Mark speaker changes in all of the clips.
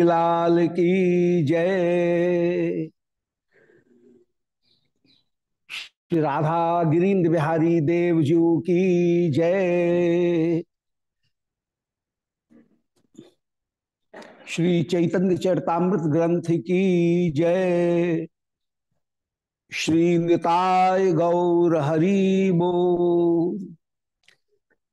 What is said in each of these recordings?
Speaker 1: लाल की जय। श्री राधा गिरीन्द्र बिहारी देवजू की जय। श्री चैतन्य चरतामृत ग्रंथ की जय। श्री निताय गौर हरि बो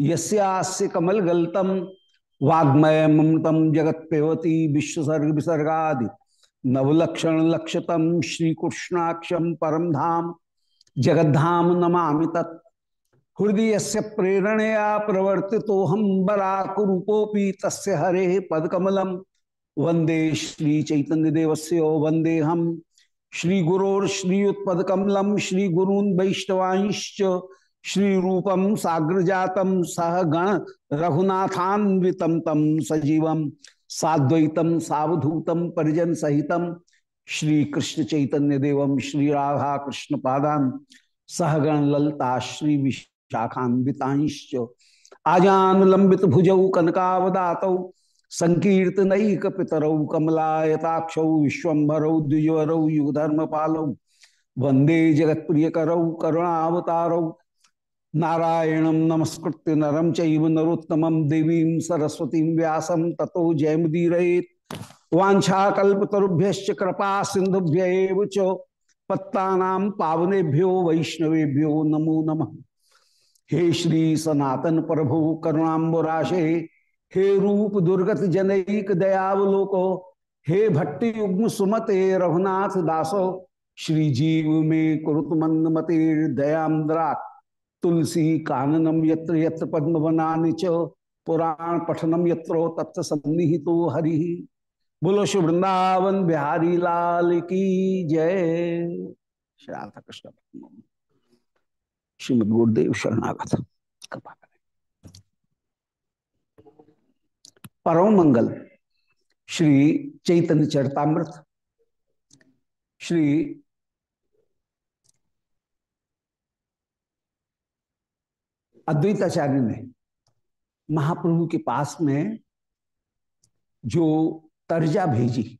Speaker 1: यस्यास्य कमल गलतम वाग्मय ममतम जगत पेवती विश्वसर्ग विसर्गा नवलक्षण लक्षतम श्रीकृष्णाक्षम परम धाम जगद्धाम नमा तत्। हृदय से प्रेरणया प्रवर्ति तो हम बराकूपोपी तस् हरे पदकमलम वंदे श्री चैतन्य देवस्य वंदे हम श्री गुरोपकमलम श्री गुरून वैष्णवांश्च श्री रूपम साग्र जातम सह गण रघुनाथान्वितम तम सजीवम साद्वैतम सावधूतम परिजन सहितम श्री कृष्ण चैतन्य देवम श्री राधा कृष्ण पादान सहगण ललता श्री विशाखान्विताश्च। आजान लंबित भुजौ कनकावदात, संकीर्तनक पितरौ, कमलायताक्ष, विश्वभरौ, द्विजवरौ युगधर्म पालौ वंदे जगत प्रिय करौ करुणावतारौ नारायणं नमस्कृत्य नरं चैव नरोत्तमं देवीं सरस्वतीं व्यासं ततो जयमुदीरयेत्। वाञ्छाकल्पतरुभ्यश्च कृपा सिन्धुभ्य च पत्तानां पावनेभ्यो वैष्णवेभ्यो नमो नमः। हे श्री सनातन प्रभु करुणाबराशे हे रूप दुर्गत जनक दयावलोको, हे भट्टी युग्म सुमते रघुनाथ दासो, श्री जीव में कुरुत मंद मते दयाद्रा तुलसी काननम यत्र यत्र पद्म बनानि च पुराण पठनम यत्रो तत्व सन्निहितो हरि। बोलो, श्री वृंदावन बिहारी लाल की जय। श्री राधा कृष्ण श्रीमद गुरुदेव शरणागत। कृपा करें। परम मंगल, श्री चैतन्य चरतामृत, श्री अद्वैताचार्य ने महाप्रभु के पास में जो तर्जा भेजी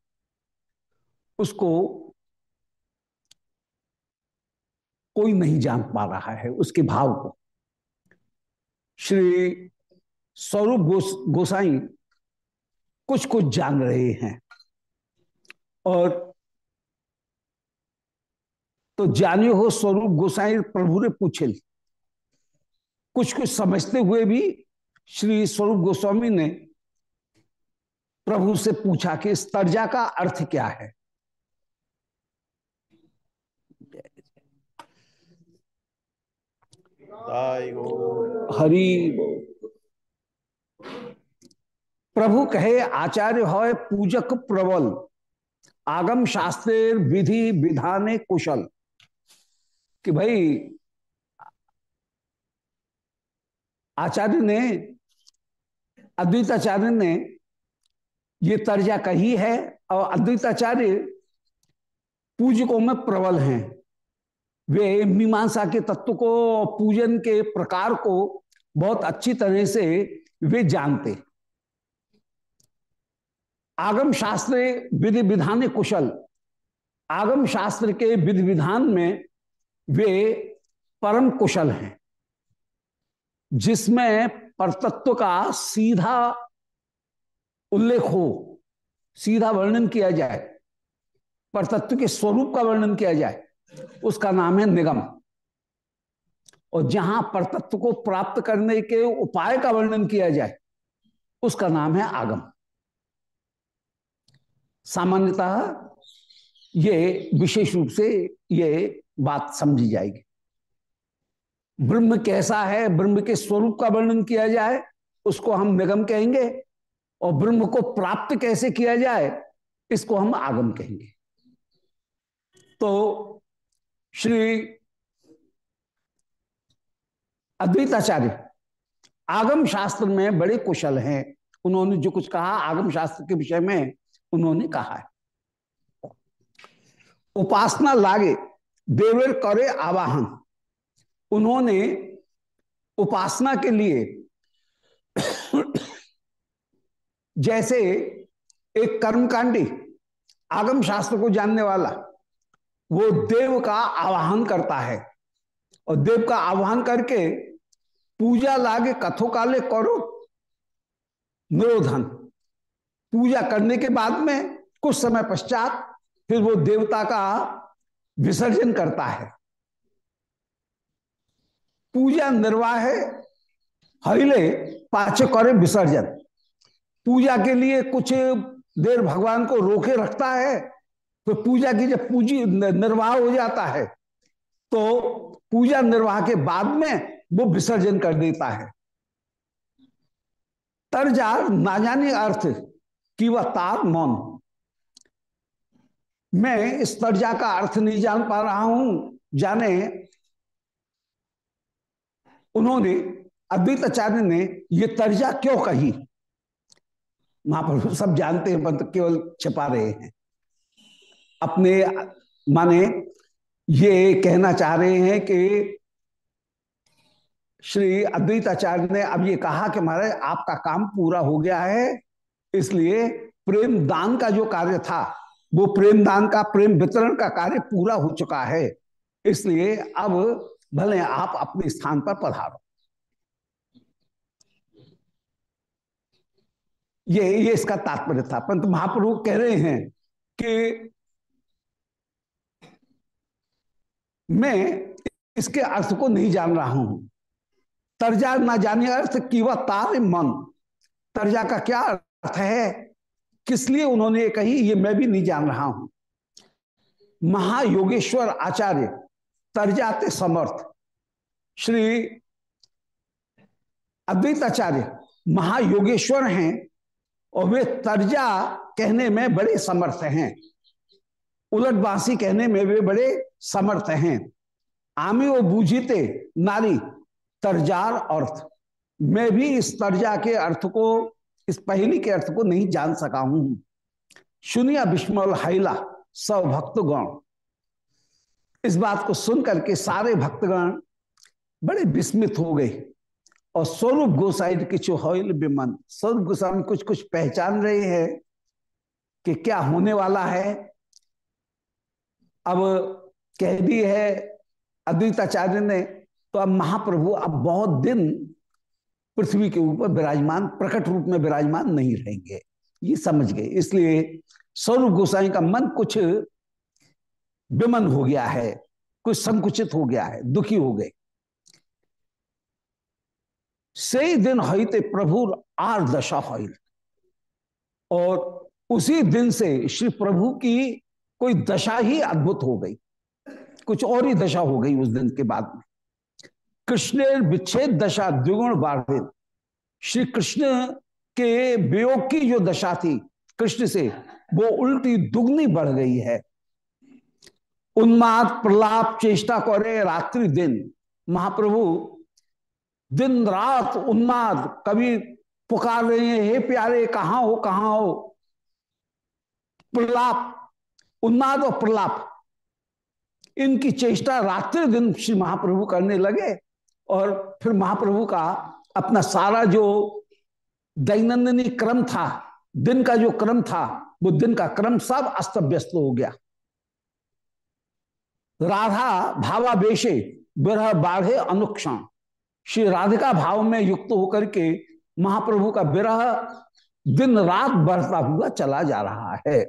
Speaker 1: उसको कोई नहीं जान पा रहा है उसके भाव को। श्री स्वरूप गोस, गोसाई कुछ कुछ जान रहे हैं और तो जानियो हो स्वरूप गोसाई प्रभु ने पूछे। कुछ कुछ समझते हुए भी श्री स्वरूप गोस्वामी ने प्रभु से पूछा कि तर्जा का अर्थ क्या है? हरि। प्रभु कहे, आचार्य हो पूजक प्रबल, आगम शास्त्र विधि विधाने कुशल। कि भाई आचार्य ने अद्वैताचार्य ने ये तर्जा कही है और अद्वैताचार्य पूजकों में प्रबल हैं। वे मीमांसा के तत्व को, पूजन के प्रकार को बहुत अच्छी तरह से वे जानते। आगम शास्त्र विधि विधान कुशल। आगम शास्त्र के विधि विधान में वे परम कुशल हैं। जिसमें परतत्व का सीधा उल्लेख हो, सीधा वर्णन किया जाए, परतत्व के स्वरूप का वर्णन किया जाए, उसका नाम है निगम। और जहाँ परतत्व को प्राप्त करने के उपाय का वर्णन किया जाए, उसका नाम है आगम। सामान्यतः ये विशेष रूप से ये बात समझी जाएगी। ब्रह्म कैसा है, ब्रह्म के स्वरूप का वर्णन किया जाए, उसको हम निगम कहेंगे, और ब्रह्म को प्राप्त कैसे किया जाए, इसको हम आगम कहेंगे। तो श्री अद्वैताचार्य आगम शास्त्र में बड़े कुशल हैं। उन्होंने जो कुछ कहा, आगम शास्त्र के विषय में उन्होंने कहा है। उपासना लागे, देवर करे आवाहन। उन्होंने उपासना के लिए जैसे एक कर्मकांडी, आगम शास्त्र को जानने वाला, वो देव का आवाहन करता है। और देव का आह्वान करके पूजा लागे कथो काले करो, निरोधन। पूजा करने के बाद में कुछ समय पश्चात फिर वो देवता का विसर्जन करता है। पूजा निर्वाह है हईले पाचे करे विसर्जन। पूजा के लिए कुछ देर भगवान को रोके रखता है तो पूजा की जब पूजी निर्वाह हो जाता है तो पूजा निर्वाह के बाद में वो विसर्जन कर देता है। तर्जार ना जाने अर्थ कि वह तार मौन। मैं इस तर्जा का अर्थ नहीं जान पा रहा हूँ, जाने उन्होंने अद्वैत आचार्य ने ये तर्जा क्यों कही? महाप्रभु सब जानते हैं परंतु केवल छिपा रहे हैं। अपने, माने ये कहना चाह रहे हैं कि श्री अद्वैताचार्य ने अब ये कहा कि महाराज, आपका काम पूरा हो गया है, इसलिए प्रेम दान का जो कार्य था, वो प्रेम दान का, प्रेम वितरण का कार्य पूरा हो चुका है। इसलिए अब भले आप अपने स्थान पर पधारो। ये ये इसका तात्पर्य था। परंतु महाप्रभु कह रहे हैं कि मैं इसके अर्थ को नहीं जान रहा हूँ। तर्जा ना जाने अर्थ की वह तार मन। तर्जा का क्या अर्थ है? किस लिए उन्होंने कही, ये मैं भी नहीं जान रहा हूँ। महायोगेश्वर आचार्य तर्जाते समर्थ। श्री अद्वैताचार्य महायोगेश्वर हैं और वे तर्जा कहने में बड़े समर्थ हैं। उलट बांसी कहने में वे बड़े समर्थ हैं। आमी वो बूझीते नारी, तर्जार अर्थ। मैं भी इस तर्जा के अर्थ को, इस पहली के अर्थ को नहीं जान सका हूँ। सुनिया बिस्मल हाइला सब भक्तगण इस बात को सुनकर के सारे भक्तगण बड़े विस्मित हो गए और स्वरूप गोसाई के चौहल विमन स्वरूप गोस्वामी कुछ कुछ पहचान रहे हैं कि क्या होने वाला है। अब कह दी है अद्वैताचार्य ने तो अब महाप्रभु अब बहुत दिन पृथ्वी के ऊपर विराजमान, प्रकट रूप में विराजमान नहीं रहेंगे। ये समझ गए। इसलिए स्वरूप गोसाई का मन कुछ विमन हो गया है। कुछ संकुचित हो गया है, दुखी हो गए। से दिन हईते प्रभु आर दशा हईल और उसी दिन से श्री प्रभु की कोई दशा ही अद्भुत हो गई। कुछ और ही दशा हो गई उस दिन के बाद में। कृष्ण विच्छेद दशा द्विगुण बाधित श्री कृष्ण के वियोग की जो दशा थी, कृष्ण से वो उल्टी दुगनी बढ़ गई है। उन्माद, प्रलाप, चेष्टा करे रात्रि, दिन। महाप्रभु, दिन, रात, उन्माद, कभी पुकार रहे हैं, हे प्यारे, कहाँ हो कहाँ हो? प्रलाप, उन्माद और प्रलाप। इनकी चेष्टा रात्रि, दिन श्री महाप्रभु करने लगे और फिर महाप्रभु का अपना सारा जो दैनंदिनी क्रम था, दिन का जो क्रम था, वो दिन का क्रम सब अस्त व्यस्त हो गया। राधा भावावेशे विरह बाढ़े अनुक्षण। श्री राधिका भाव में युक्त होकर के महाप्रभु का विरह दिन रात बढ़ता हुआ चला जा रहा है।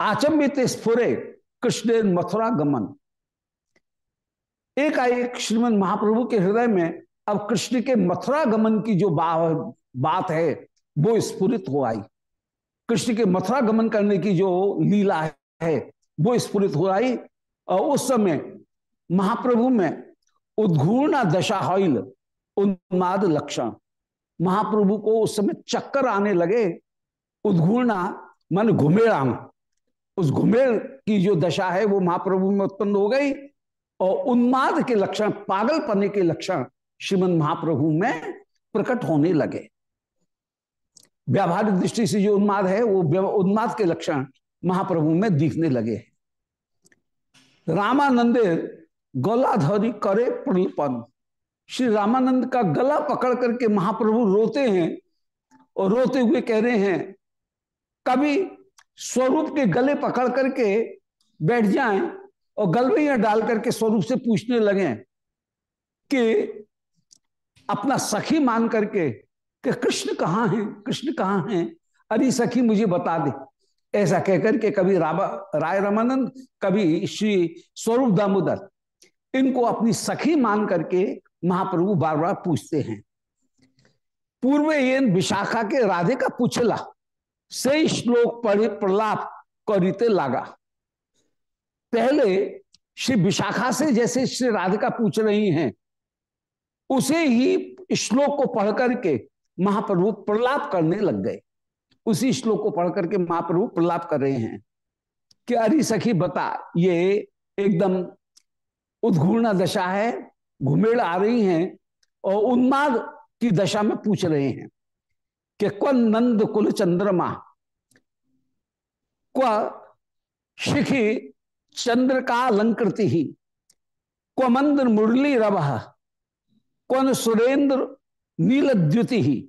Speaker 1: आचंबित स्फुरे कृष्ण मथुरा गमन। एकाएक श्रीमद महाप्रभु के हृदय में अब कृष्ण के मथुरा गमन की जो बात है, वो स्फुरित हो आई। कृष्ण के मथुरा गमन करने की जो लीला है वो स्फुरित हो आई और उस समय महाप्रभु में उद्घूर्ण दशा हॉल उन्माद लक्षण। महाप्रभु को उस समय चक्कर आने लगे, उद्घूर्णा मन घुमेड़ उस घुमेड़ की जो दशा है वो महाप्रभु में उत्पन्न हो गई और उन्माद के लक्षण पागल पने के लक्षण श्रीमद महाप्रभु में प्रकट होने लगे। व्यावहारिक दृष्टि से जो उन्माद है वो उन्माद के लक्षण महाप्रभु में दिखने लगे। हैं रामानंदे गलाधरी करे प्रलपन। श्री रामानंद का गला पकड़ करके महाप्रभु रोते हैं और रोते हुए कह रहे हैं, कभी स्वरूप के गले पकड़ करके बैठ जाएँ और गलवैया डाल करके स्वरूप से पूछने लगे कि अपना सखी मान करके कि कृष्ण कहाँ हैं, कृष्ण कहाँ हैं? अरे सखी मुझे बता दे। ऐसा कहकर के कभी राय रमानंद, कभी श्री स्वरूप दामोदर, इनको अपनी सखी मान करके महाप्रभु बार बार पूछते हैं। पूर्व ये विशाखा के राधे का पूछला से श्लोक पढ़े, प्रलाप करीते लागा। पहले श्री विशाखा से जैसे श्री राधिका पूछ रही हैं, उसे ही श्लोक को पढ़ करके महाप्रभु प्रलाप करने लग गए। उसी श्लोक को पढ़ करके महाप्रभु प्रलाप कर रहे हैं कि अरे सखी बता, ये एकदम उद्घूर्ण दशा है, घुमेड़ आ रही हैं और उन्माद की दशा में पूछ रहे हैं कि क्व नंद कुल चंद्रमा, क्व शिखी चंद्र का अलंकृति ही क्व मंद मुरली रव कौन सुरेंद्र नीलद्युति। ही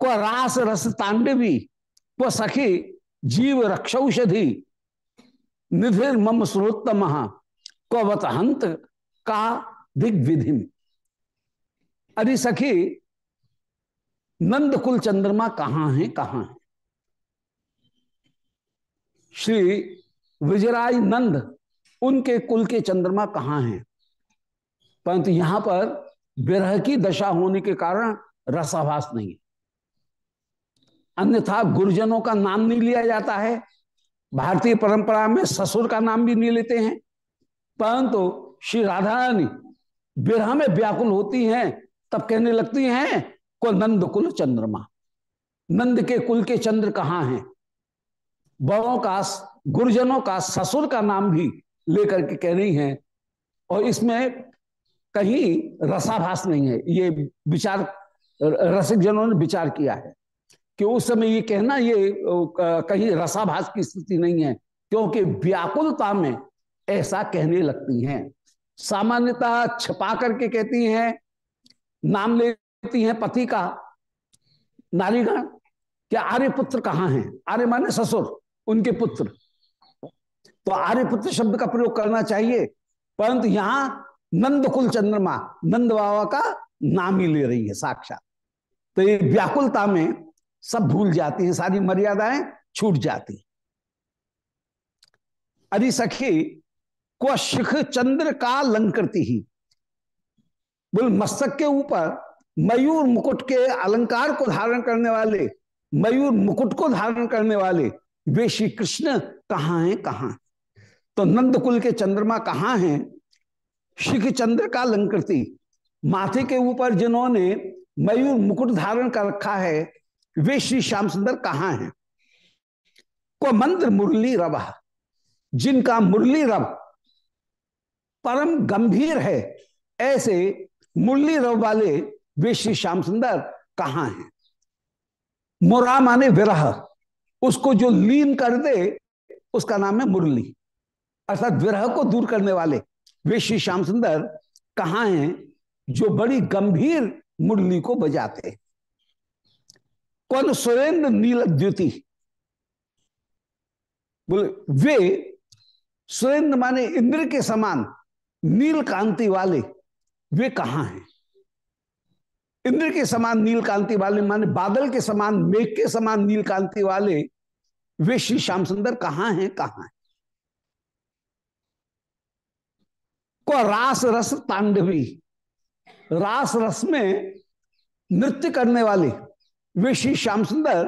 Speaker 1: क्व रास रस तांडवी, क्व सखी जीव रक्षौषधि, निधिर मम स्रोत्तम कवत हंत का दिग्विधि अरे सखी नंद कुल चंद्रमा कहाँ है कहाँ है? श्री विजराय नंद, उनके कुल के चंद्रमा कहाँ हैं? परंतु यहाँ पर विरह की दशा होने के कारण रसाभास नहीं है। अन्यथा गुरुजनों का नाम नहीं लिया जाता है। भारतीय परंपरा में ससुर का नाम भी नहीं लेते हैं। परंतु श्री राधा रानी विरह में व्याकुल होती हैं, तब कहने लगती हैं, को नंद कुल चंद्रमा। नंद के कुल के चंद्र कहाँ हैं? बड़ों का, गुरुजनों का ससुर का नाम भी लेकर के कह रही हैं। और इसमें कहीं रसाभास नहीं है। ये विचार रसिक जनों ने विचार किया है। कि उस समय ये कहना ये कहीं रसाभास की स्थिति नहीं है, क्योंकि व्याकुलता में ऐसा कहने लगती हैं। सामान्यतः छपा करके कहती हैं, नाम लेती हैं पति का, नारीगण क्या आर्य पुत्र कहाँ हैं? आर्य माने ससुर, उनके पुत्र। तो आर्य पुत्र शब्द का प्रयोग करना चाहिए, परंतु यहाँ नंद कुल चंद्रमा, नंद बाबा का नाम ही ले रही है, साक्षात। तो ये व्याकुलता में सब भूल जाती हैं, सारी मर्यादाएँ छूट जाती अरे सखी को शिख चंद्र का लंकृति ही। बोल, मस्तक के ऊपर मयूर मुकुट के अलंकार को धारण करने वाले, मयूर मुकुट को धारण करने वाले, वे श्री कृष्ण कहाँ हैं, कहाँ तो नंद कुल के चंद्रमा कहाँ हैं? शिख चंद्र का लंकृति माथे के ऊपर जिन्होंने मयूर मुकुट धारण कर रखा है वे श्री श्याम सुंदर कहाँ हैं? को मंत्र मुरली रव, जिनका मुरली रव परम गंभीर है, ऐसे मुरली रव वाले वे श्री श्याम सुंदर कहाँ हैं? मुरा माने विरह, उसको जो लीन कर दे, उसका नाम है मुरली। अर्थात विरह को दूर करने वाले वे श्री श्याम सुंदर कहाँ हैं, जो बड़ी गंभीर मुरली को बजाते कौन सुरेंद्र नील द्युति बोले, वे सुरेंद्र माने इंद्र के समान नील कांति वाले, वे कहा हैं? इंद्र के समान नील कांति वाले माने बादल के समान, मेघ के समान नील कांति वाले, वे श्री श्याम सुंदर कहाँ हैं कहाँ हैं? को रास रस तांडवी, रास रस में नृत्य करने वाले वे श्री श्याम सुंदर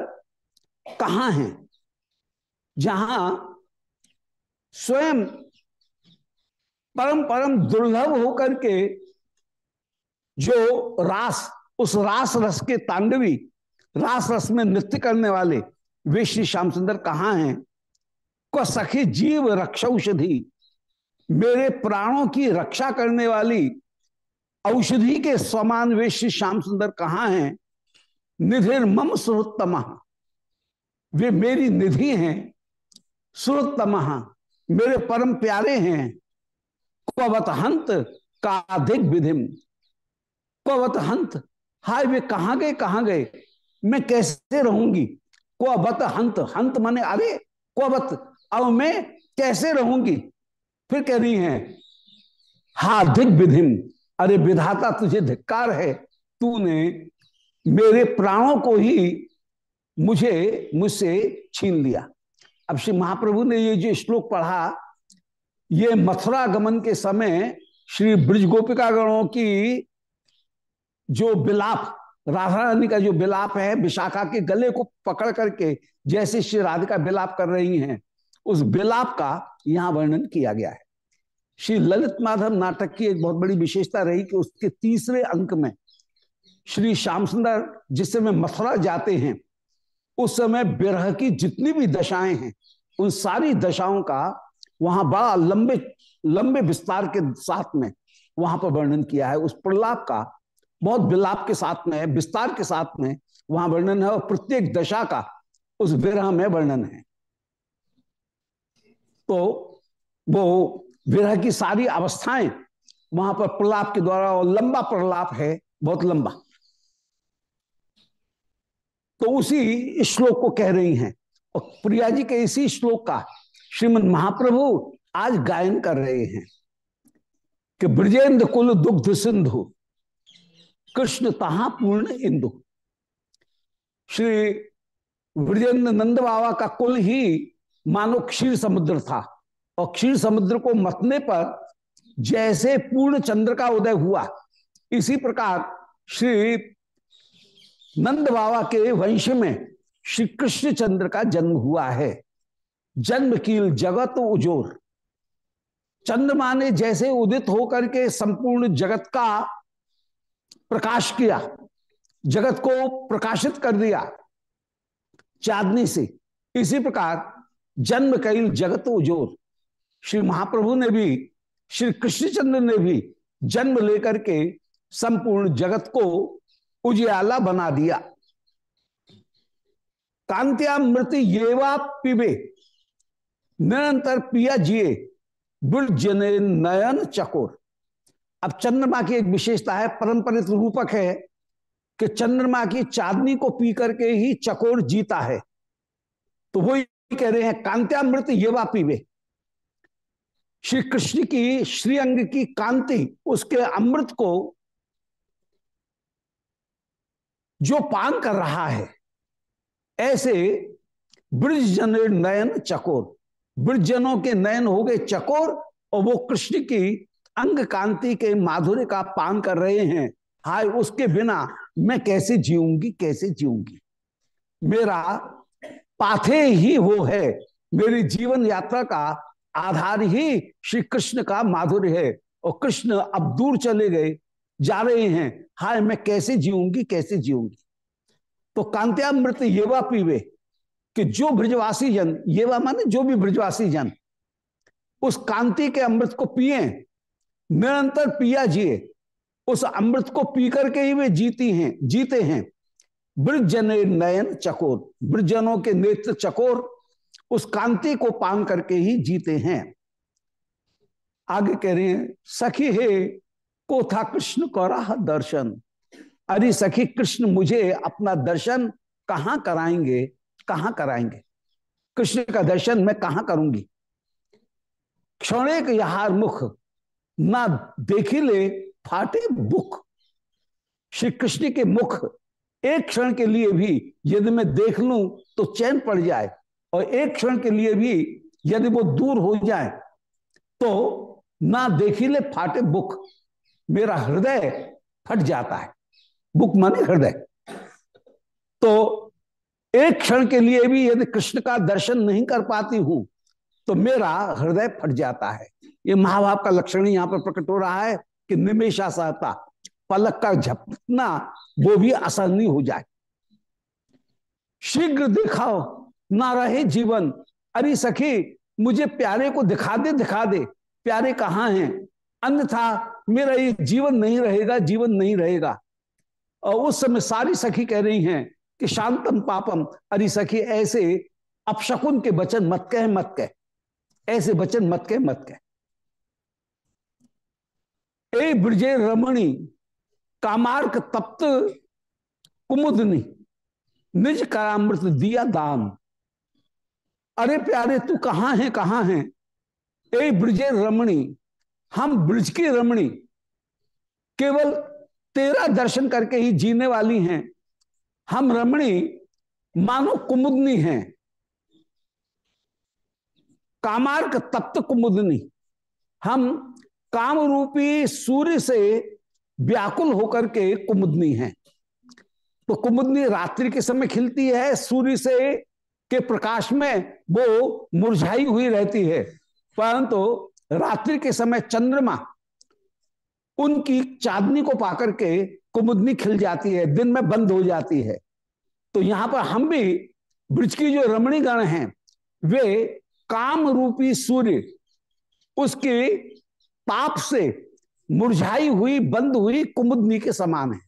Speaker 1: कहाँ हैं? जहाँ स्वयं परम परम दुर्लभ होकर के जो रास, उस रास रस के तांडवी, रास रस में नृत्य करने वाले वे श्री श्याम सुंदर कहाँ हैं? को सखी जीव रक्षौषधि, मेरे प्राणों की रक्षा करने वाली औषधि के समान वे श्री श्याम सुंदर कहाँ हैं? निधिर मम सुरोत्तम वे मेरी निधि हैं सुरोत्तम मेरे परम प्यारे हैं। कवत हंत का अधिक विधिम। कवत हंत, हाय वे कहा गए कहा गए? मैं कैसे रहूँगी? क्वत हंत हंत माने अरे क्वत अब मैं कैसे रहूँगी? फिर कह रही है हा धिक विधिम। अरे विधाता तुझे धिक्कार है, तूने मेरे प्राणों को ही मुझे, मुझसे छीन लिया। अब श्री महाप्रभु ने ये जो श्लोक पढ़ा, ये मथुरा गमन के समय श्री ब्रज गोपिका गणों की जो बिलाप राधा रानी का जो बिलाप है, विशाखा के गले को पकड़ करके जैसे श्री राधिका बिलाप कर रही हैं, उस बिलाप का यहाँ वर्णन किया गया है। श्री ललित माधव नाटक की एक बहुत बड़ी विशेषता रही कि उसके तीसरे अंक में श्री श्याम सुंदर जिस समय मथुरा जाते हैं, उस समय बिरह की जितनी भी दशाएँ हैं, उन सारी दशाओं का वहाँ बड़ा लंबे लंबे विस्तार के साथ में वहाँ पर वर्णन किया है। उस प्रलाप का, बहुत विलाप के साथ में, विस्तार के साथ में वहाँ वर्णन है और प्रत्येक दशा का उस विरह में वर्णन है। तो वो विरह की सारी अवस्थाएँ वहाँ पर प्रलाप के द्वारा और लंबा प्रलाप है, बहुत लंबा। तो उसी श्लोक को कह रही हैं। और प्रिया जी के इसी श्लोक का श्रीमद महाप्रभु आज गायन कर रहे हैं कि ब्रजेंद्र कुल दुग्ध सिंधु, कृष्ण तहा पूर्ण इंदु। श्री ब्रजेंद्र नंद बाबा का कुल ही मानो क्षीर समुद्र था। और क्षीर समुद्र को मतने पर जैसे पूर्ण चंद्र का उदय हुआ, इसी प्रकार श्री नंद बाबा के वंश में श्री कृष्ण चंद्र का जन्म हुआ है। जन्म कील जगत उजोर चंद्रमा ने जैसे उदित होकर के संपूर्ण जगत का प्रकाश किया, जगत को प्रकाशित कर दिया चांदनी से। इसी प्रकार जन्म कैल जगत उजोर श्री महाप्रभु ने भी, श्री कृष्णचंद्र ने भी जन्म लेकर के संपूर्ण जगत को उजियाला बना दिया। कांत्या मृत येवा पिबे निरंतर पिया जिए बुर्जने नयन चकोर। अब चंद्रमा की एक विशेषता है परंपरित रूपक है कि चंद्रमा की चांदनी को पी करके ही चकोर जीता है। तो वो कह रहे हैं, कांत्यामृत येवा पीवे। श्री कृष्ण की श्रीअंग की कांति, उसके अमृत को जो पान कर रहा है। ऐसे ब्रज जन नयन चकोर ब्रजनों के नयन हो गए चकोर, और वो कृष्ण की अंग कांति के माधुर्य का पान कर रहे हैं। हाय, उसके बिना मैं कैसे जीऊँगी कैसे जीऊँगी? मेरा पाथे ही वो है। मेरी जीवन यात्रा का आधार ही श्री कृष्ण का माधुर्य है। और कृष्ण अब दूर चले गए। जा रहे हैं। हाय, मैं कैसे जीऊँगी कैसे जीऊँगी? तो कांत्यामृत येवा पीवे कि जो ब्रजवासी जन, येवा माने जो भी ब्रजवासी जन, उस कांति के अमृत को पिए, निरंतर पिया जिए। उस अमृत को पी करके ही वे जीती हैं, जीते हैं। ब्रजन नयन चकोर, ब्रजनों के नेत्र चकोर, उस कांति को पान करके ही जीते हैं। आगे कह रहे हैं, सखी हे को था कृष्ण कौरा दर्शन। अरे सखी, कृष्ण मुझे अपना दर्शन कहाँ कराएँगे? कहाँ कराएँगे? कृष्ण का दर्शन मैं कहाँ करूँगी? क्षणिक यहार मुख, ना देखी ले, फाटे बुख। श्री कृष्ण के मुख एक क्षण के लिए भी यदि मैं देख लू तो चैन पड़ जाए और एक क्षण के लिए भी यदि वो दूर हो जाए तो ना देखी ले, फाटे बुक मेरा हृदय फट जाता है। बुक माने हृदय। तो एक क्षण के लिए भी यदि कृष्ण का दर्शन नहीं कर पाती हूँ तो मेरा हृदय फट जाता है। ये महाभाव का लक्षण यहाँ पर प्रकट हो रहा है कि निमेशा सहता, पलक का झपना वो भी आसानी हो जाए। शीघ्र दिखाओ, ना रहे जीवन। अरे सखी, मुझे प्यारे को दिखा दे दिखा दे। प्यारे कहाँ हैं? अन्यथा मेरा ये जीवन नहीं रहेगा, जीवन नहीं रहेगा। और उस समय सारी सखी कह रही हैं कि शांतम पापम। अरे सखी, ऐसे अपशकुन के वचन मत कह मत कह। ऐसे वचन मत कह मत कह। ए ब्रजे रमणी, कामार्क तप्त कुमुदनी, निज करामृत दिया दान। अरे प्यारे, तू कहाँ है कहाँ है? ए ब्रजे रमणी हम ब्रज की रमणी, केवल तेरा दर्शन करके ही जीने वाली हैं। हम रमणी मानो कुमुदनी हैं। कामार्क तप्त कुमुदनी। हम काम रूपी सूर्य से व्याकुल होकर के कुमुदनी हैं। तो कुमुदनी रात्रि के समय खिलती है, सूर्य से के प्रकाश में वो मुरझाई हुई रहती है। परंतु रात्रि के समय चंद्रमा उनकी चांदनी को पाकर के कुमुदनी खिल जाती है, दिन में बंद हो जाती है। तो यहाँ पर हम भी ब्रज की जो रमणी गण हैं, वे काम रूपी सूर्य, उसके ताप से मुरझाई हुई, बंद हुई कुमुदनी के समान है।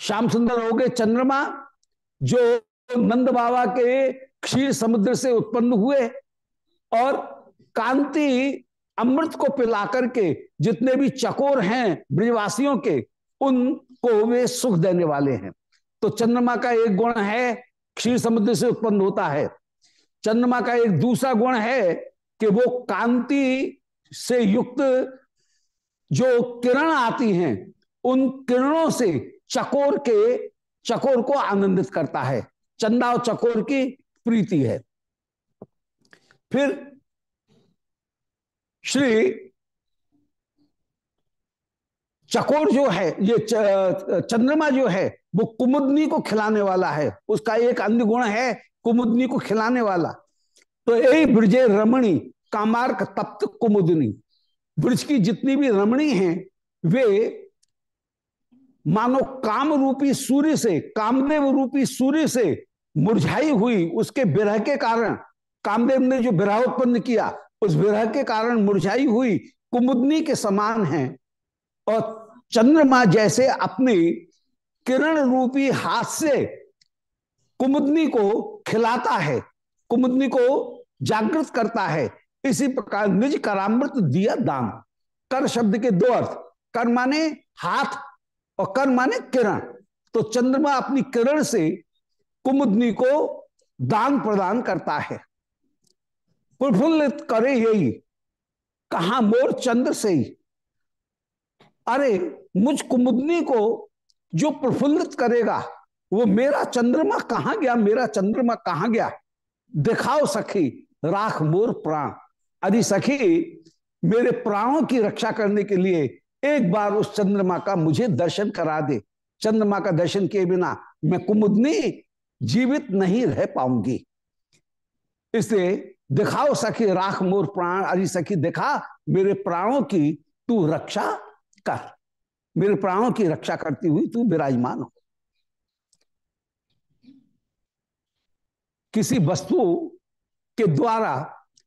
Speaker 1: श्याम सुंदर हो गए चंद्रमा, जो नंद बाबा के क्षीर समुद्र से उत्पन्न हुए और कांति अमृत को पिला करके जितने भी चकोर हैं ब्रिजवासियों के, उनको वे सुख देने वाले हैं। तो चंद्रमा का एक गुण है, क्षीर समुद्र से उत्पन्न होता है। चंद्रमा का एक दूसरा गुण है कि वो कांति से युक्त जो किरण आती हैं, उन किरणों से चकोर के, चकोर को आनंदित करता है। चंदा और चकोर की प्रीति है। फिर श्री चकोर जो है, ये चंद्रमा जो है, वो कुमुदनी को खिलाने वाला है। उसका एक अन्य गुण है, कुमुदनी को खिलाने वाला। तो यही ब्रजे रमणी, कामार्क तप्त कुमुदनी। ब्रज की जितनी भी रमणी हैं, वे मानो काम रूपी सूर्य से, कामदेव रूपी सूर्य से मुरझाई हुई, उसके विरह के कारण। कामदेव ने जो विरह उत्पन्न किया उस विरह के कारण मुरझाई हुई कुमुदनी के समान है। और चंद्रमा जैसे अपनी किरण रूपी हाथ से कुमुदनी को खिलाता है, कुमुदनी को जागृत करता है। इसी प्रकार निज करामृत दिया दान। कर शब्द के दो अर्थ, कर माने हाथ और कर माने किरण। तो चंद्रमा अपनी किरण से कुमुदनी को दान प्रदान करता है। प्रफुल्लित करे यही। कहा मोर चंद्र से ही। अरे, मुझ कुमुदनी को जो प्रफुल्लित करेगा, वो मेरा चंद्रमा कहाँ गया, मेरा चंद्रमा कहाँ गया? दिखाओ सखी, राख मोर प्राण। अरे सखी, मेरे प्राणों की रक्षा करने के लिए एक बार उस चंद्रमा का मुझे दर्शन करा दे। चंद्रमा का दर्शन किए बिना मैं कुमुदनी जीवित नहीं रह पाऊँगी। इसलिए दिखाओ सखी, राख मोर प्राण, अरे सखी, दिखा, मेरे प्राणों की तू रक्षा कर। मेरे प्राणों की रक्षा करती हुई तू विराजमान हो। किसी वस्तु के द्वारा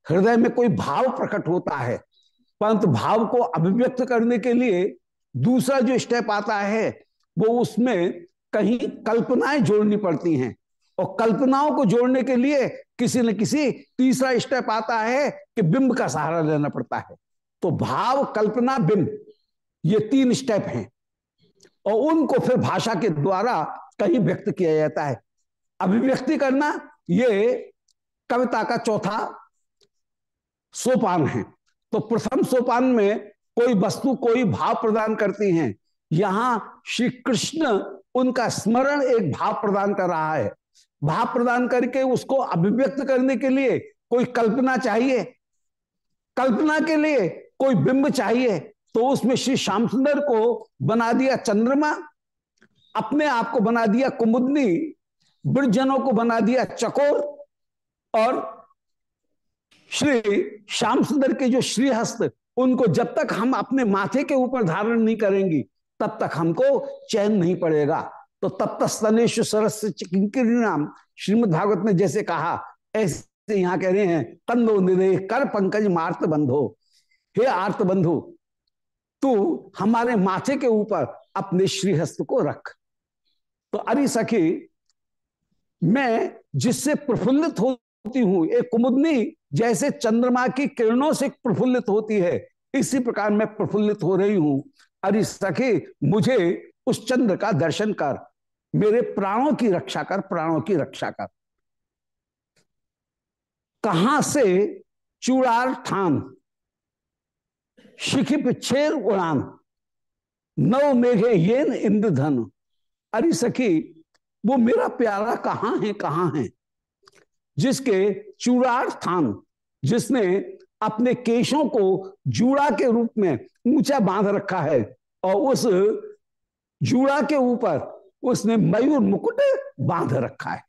Speaker 1: हृदय में कोई भाव प्रकट होता है, परंतु भाव को अभिव्यक्त करने के लिए दूसरा जो स्टेप आता है, वो उसमें कहीं कल्पनाएँ जोड़नी पड़ती हैं। और कल्पनाओं को जोड़ने के लिए किसी न किसी तीसरा स्टेप आता है कि बिंब का सहारा लेना पड़ता है। तो भाव, कल्पना, बिंब, ये तीन स्टेप हैं। और उनको फिर भाषा के द्वारा कहीं व्यक्त किया जाता है। अभिव्यक्ति करना, ये कविता का चौथा सोपान है। तो प्रथम सोपान में कोई वस्तु, कोई भाव प्रदान करती हैं। यहाँ श्री कृष्ण उनका स्मरण एक भाव प्रदान कर रहा है। भाव प्रदान करके उसको अभिव्यक्त करने के लिए कोई कल्पना चाहिए? कल्पना के लिए कोई बिंब चाहिए? तो उसमें श्री श्याम सुंदर को बना दिया चंद्रमा, अपने आप को बना दिया कुमुदनी ब्रजनों को बना दिया चकोर और श्री श्याम सुंदर के जो श्रीहस्त, उनको जब तक हम अपने माथे के ऊपर धारण नहीं करेंगी, तब तक हमको चैन नहीं पड़ेगा। तो तब तक स्तनेश सरस नाम श्रीमद भागवत ने जैसे कहा, ऐसे यहाँ कह रहे हैं कंदो निदे कर पंकज मार्त बंधो। हे आर्त बंधु, तू हमारे माथे के ऊपर अपने श्रीहस्त को रख। तो अरे सखी, मैं जिससे प्रफुल्लित होती हूँ, एक कुमुदनी जैसे चंद्रमा की किरणों से प्रफुल्लित होती है, इसी प्रकार मैं प्रफुल्लित हो रही हूँ। अरे सखी, मुझे उस चंद्र का दर्शन कर, मेरे प्राणों की रक्षा कर, प्राणों की रक्षा कर। कहाँ से? चूड़ार ठान शिखी पिछेर उड़ान नव मेघे ये इंद्रधन। अरे सखी, वो मेरा प्यारा कहाँ है कहाँ है? जिसके चूड़ार स्थान जिसने अपने केशों को जूड़ा के रूप में ऊँचा बाँध रखा है, और उस जूड़ा के ऊपर उसने मयूर मुकुट बाँध रखा है।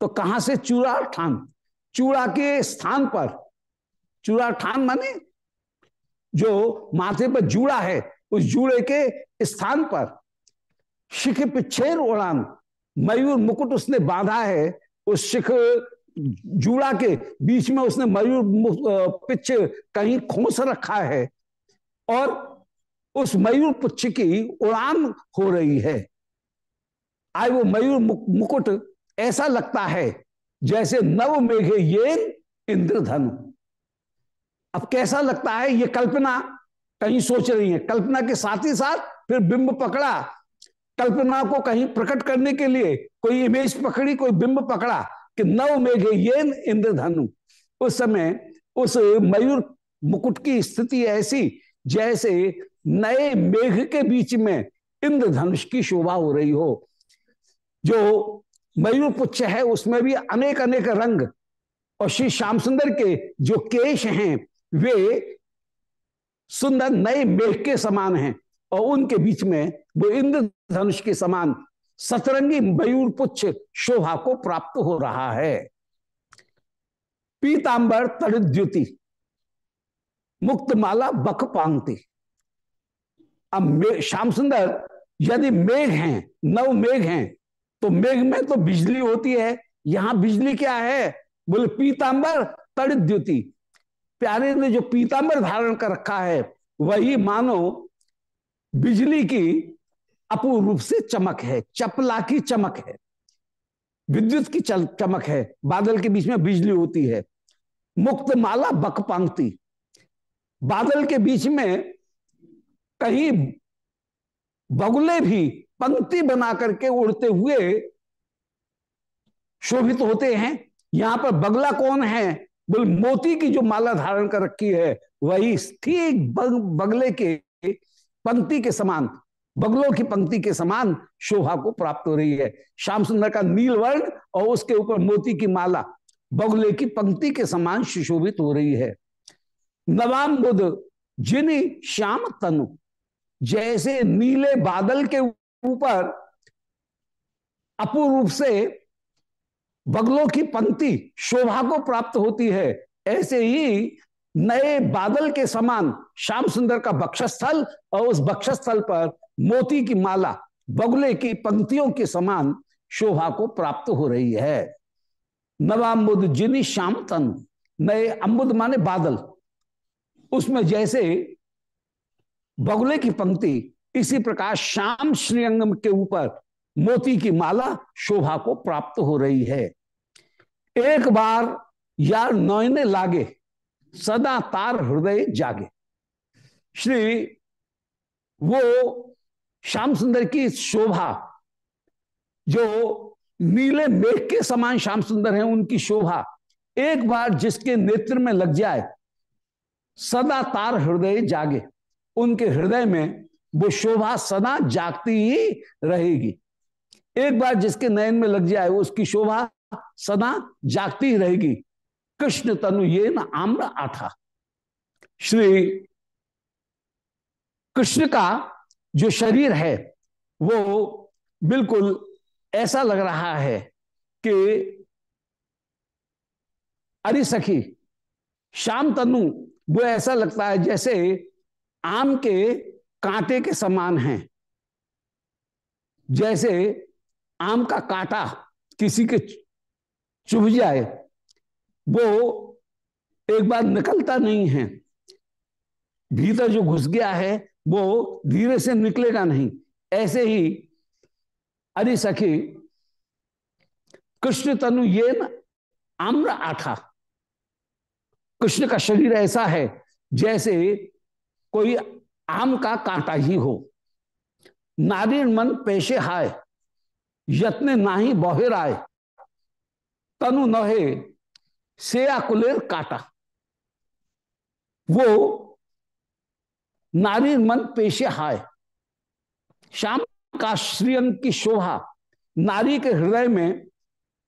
Speaker 1: तो कहाँ से चूड़ा ठान? चूड़ा के स्थान पर। चूड़ा ठान माने जो माथे पर जूड़ा है, उस जूड़े के स्थान पर। शिख पिछेर उड़ान मयूर मुकुट उसने बांधा है, उस शिख जूड़ा के बीच में उसने मयूर पिच्छ कहीं खोस रखा है। और उस मयूर पुच्छ की उड़ान हो रही है। आए वो मयूर मुकुट, ऐसा लगता है जैसे नव मेघे ये इंद्रधनु। अब कैसा लगता है ये कल्पना? कहीं सोच रही है। कल्पना के साथ ही साथ फिर बिंब पकड़ा। कल्पना को कहीं प्रकट करने के लिए कोई इमेज पकड़ी, कोई बिंब पकड़ा कि नव मेघे ये इंद्रधनु। उस समय उस मयूर मुकुट की स्थिति ऐसी जैसे नए मेघ के बीच में इंद्रधनुष की शोभा हो रही हो। जो मयूर पुच्छ है, उसमें भी अनेक अनेक रंग और श्री श्याम सुंदर के जो केश हैं, वे सुंदर नए मेघ के समान हैं और उनके बीच में वो इंद्रधनुष के समान सतरंगी मयूर पुच्छ शोभा को प्राप्त हो रहा है। पीतांबर तड़द्युति मुक्त माला बक पांगती। अब श्याम सुंदर, यदि मेघ हैं, नव मेघ हैं तो मेघ में तो बिजली होती है। यहाँ बिजली क्या है? बोले, पीतांबर तड़द्युति प्यारे ने जो पीतांबर धारण कर रखा है, वही मानो बिजली की अपूर्व रूप से चमक है, चपला की चमक है, विद्युत की चमक है, बादल के बीच में बिजली होती है। मुक्त माला बक पांगती बादल के बीच में कहीं बगुले भी पंक्ति बना करके उड़ते हुए शोभित होते हैं। यहाँ पर बगला कौन है? बोल मोती की जो माला धारण कर रखी है वही ठीक बग, बगले के पंक्ति के समान बगलों की पंक्ति के समान शोभा को प्राप्त हो रही है। श्याम सुंदर का नील वर्ण और उसके ऊपर मोती की माला बगले की पंक्ति के समान सुशोभित हो रही है। नवाम बुद्ध जिनी श्याम तनु जैसे नीले बादल के ऊपर अपूर्व रूप से बगलों की पंक्ति शोभा को प्राप्त होती है, ऐसे ही नए बादल के समान श्याम सुंदर का बक्षस्थल और उस बक्षस्थल पर मोती की माला, बगुले की पंक्तियों के समान शोभा को प्राप्त हो रही है। नवाम्बुद जिनी श्याम तन, नए अम्बुद माने बादल। उसमें जैसे बगुले की पंक्ति, इसी प्रकार श्याम श्रीअंगम के ऊपर मोती की माला शोभा को प्राप्त हो रही है। एक बार यार नौने लागे, सदा तार हृदय जागे। श्री, वो श्याम सुंदर की शोभा, जो नीले मेघ के समान श्याम सुंदर है, उनकी शोभा, एक बार जिसके नेत्र में लग जाए, सदा तार हृदय जागे। उनके हृदय में वो शोभा सदा जागती ही रहेगी। एक बार जिसके नयन में लग जाए, उसकी शोभा सदा जागती ही रहेगी। कृष्ण तनु ये न आम्र आठा। श्री कृष्ण का जो शरीर है, वो बिल्कुल ऐसा लग रहा है कि अरे सखी, श्याम तनु, वो ऐसा लगता है जैसे आम के कांटे के समान है। जैसे आम का कांटा किसी के चुभ जाए, वो एक बार निकलता नहीं है। भीतर जो घुस गया है, वो धीरे से निकलेगा नहीं। ऐसे ही, अरे सखी, कृष्ण तनु ये न आम्र आठा। कृष्ण का शरीर ऐसा है, जैसे कोई आम का कांटा ही हो। नारी मन पेशे हाय, यत्न नाही बहिर आए तनु नहे से कुलेर काटा। वो नारी मन पेशे हाय। श्याम का श्रीअंग की शोभा नारी के हृदय में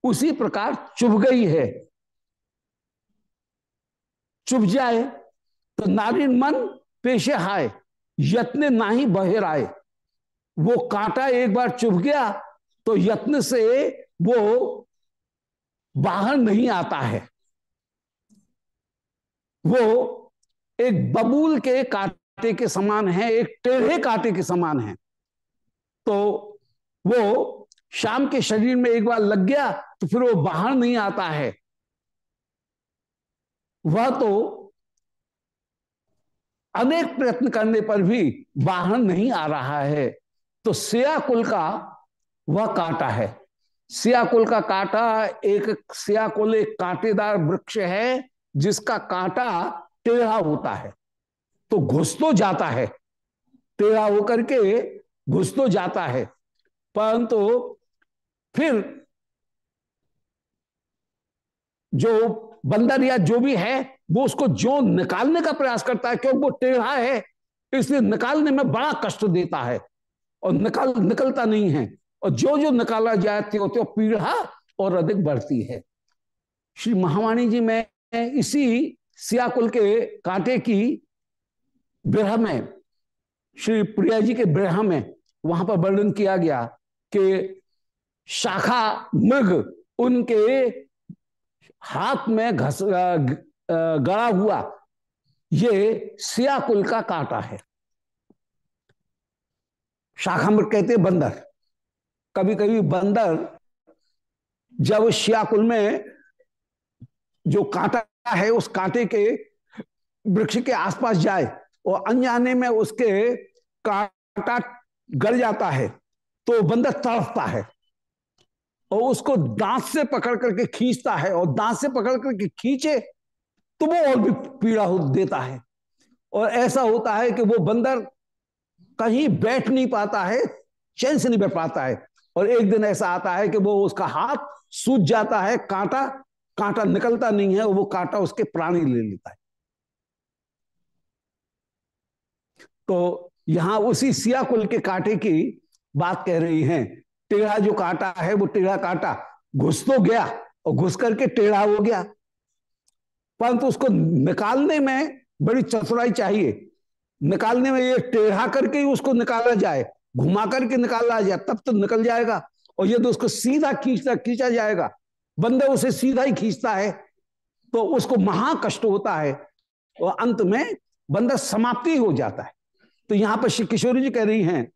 Speaker 1: उसी प्रकार चुभ गई है। चुभ जाए तो नारी मन पेशे हाय, यत्न ना ही बहेर आए वो कांटा एक बार चुभ गया तो यत्न से वो बाहर नहीं आता है। वो एक बबूल के कांटे के समान है, एक टेढ़े कांटे के समान है। तो वो शाम के शरीर में एक बार लग गया तो फिर वो बाहर नहीं आता है। वह तो अनेक प्रयत्न करने पर भी बाहर नहीं आ रहा है। तो सिया कुल का वह कांटा है। सिया कुल का कांटा एक, सिया कुल एक कांटेदार वृक्ष है, जिसका कांटा टेढ़ा होता है। तो घुस तो जाता है। टेढ़ा होकर के घुस तो जाता है। परंतु फिर जो बंदर या जो भी है वो उसको जो निकालने का प्रयास करता है, क्योंकि वो टेढ़ा है, इसलिए निकालने में बड़ा कष्ट देता है। और निकाल, निकलता नहीं है। और जो जो निकाला जाए, त्यो त्यो पीड़ा और अधिक बढ़ती है। श्री महावाणी जी, में इसी सियाकुल के कांटे की विरह में, श्री प्रिया जी के विरह में वहाँ पर वर्णन किया गया कि शाखा मृग उनके हाथ में घस गड़ा हुआ, ये सियाकुल का कांटा है। शाखा मृग कहते बंदर। कभी कभी बंदर जब शियाकुल में जो कांटा है, उस कांटे के वृक्ष के आसपास जाए और अनजाने में उसके कांटा गल जाता है तो बंदर तड़पता है और उसको दांत से पकड़ करके खींचता है और दांत से पकड़ करके खींचे तो वो और भी पीड़ा देता है। और ऐसा होता है कि वो बंदर कहीं बैठ नहीं पाता है, चैन से नहीं बैठ पाता है। और एक दिन ऐसा आता है कि वो उसका हाथ सूज जाता है, कांटा कांटा निकलता नहीं है वो कांटा उसके प्राणी ले लेता है। तो यहाँ उसी सिया कुल के कांटे की बात कह रही हैं। टेढ़ा जो कांटा है, वो टेढ़ा कांटा घुस तो गया और घुस करके टेढ़ा हो गया। परंतु उसको निकालने में बड़ी चतुराई चाहिए। निकालने में ये टेढ़ा करके ही उसको निकाला जाए, घुमा करके निकाला जाए, तब तो निकल जाएगा और यदि उसको सीधा खींचता, खींचा जाएगा। बंदे उसे सीधा ही खींचता है तो उसको महा कष्ट होता है और अंत में बंदा समाप्ति हो जाता है। तो यहाँ पर श्री किशोरी जी कह रही हैं,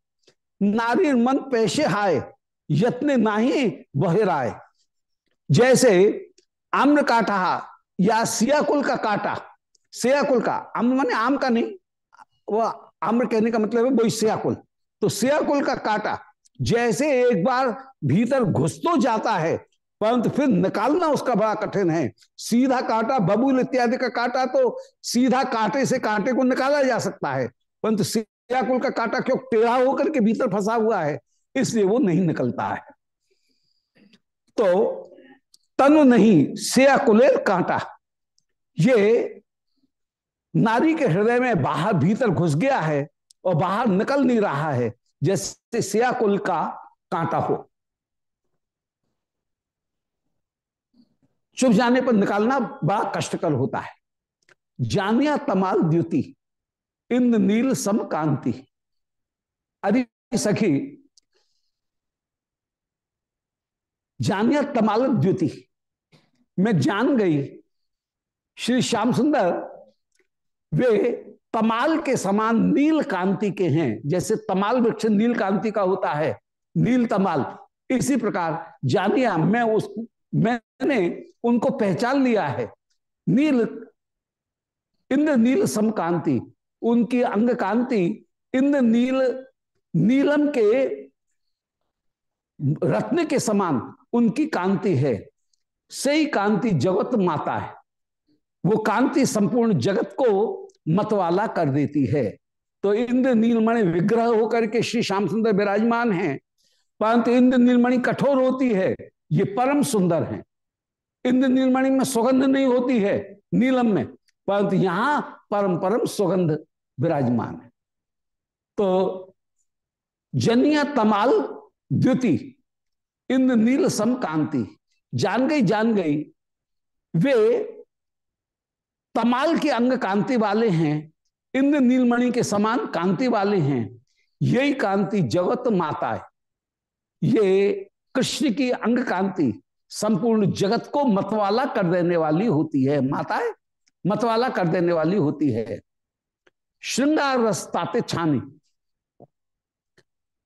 Speaker 1: नारी मन पैसे हाय, यत्न नाही बहिराए जैसे आम्र काटा या सियाकुल का काटा सियाकुल का आम्र माने आम का नहीं, वो आम्र कहने का मतलब है वही सियाकुल तो सियाकुल का काटा, जैसे एक बार भीतर घुस तो जाता है, परंतु फिर निकालना उसका बड़ा कठिन है। सीधा काटा, बबूल इत्यादि का काटा तो सीधा कांटे से कांटे को निकाला जा सकता है। परंतु सियाकुल का काटा क्यों टेढ़ा होकर के भीतर फंसा हुआ है, इसलिए वो नहीं निकलता है। तो तनु नहीं, सिया कुलेर कांटा। ये नारी के हृदय में बाहर भीतर घुस गया है और बाहर निकल नहीं रहा है, जैसे सियाकुल का कांटा हो। चुप जाने पर निकालना बड़ा कष्टकर होता है। जानिया तमाल द्युति इंद नील सम कांति अरे सखी जानिया तमाल द्युति मैं जान गई, श्री श्याम सुंदर, वे तमाल के समान नील कांति के हैं, जैसे तमाल वृक्ष नील कांति का होता है, नील तमाल। इसी प्रकार जानिया, मैं उस, मैंने उनको पहचान लिया है। नील इंद्र नील समकांति उनकी अंग कांति इंद्र नील नीलम के रत्न के समान उनकी कांति है। सही कांति जगत माता है। वो कांति संपूर्ण जगत को मतवाला कर देती है। तो इंद्र नीलमणि विग्रह होकर के श्री श्याम सुंदर विराजमान हैं। परंतु इंद्र नीलमणि कठोर होती है। ये परम सुंदर है। इंद्र नीलमणि में सुगंध नहीं होती है नीलम में। परंतु यहाँ परम परम सुगंध विराजमान है। तो जनिया तमाल द्युति इंद्र नील सम कांति जान गई जान गई। वे तमाल के अंग कांति वाले हैं इंद्र नीलमणि के समान कांति वाले हैं। यही कांति जगत माता है। ये कृष्ण की अंग कांति संपूर्ण जगत को मतवाला कर देने वाली होती है। माता है, मतवाला कर देने वाली होती है। श्रृंगार रस ताते छानी।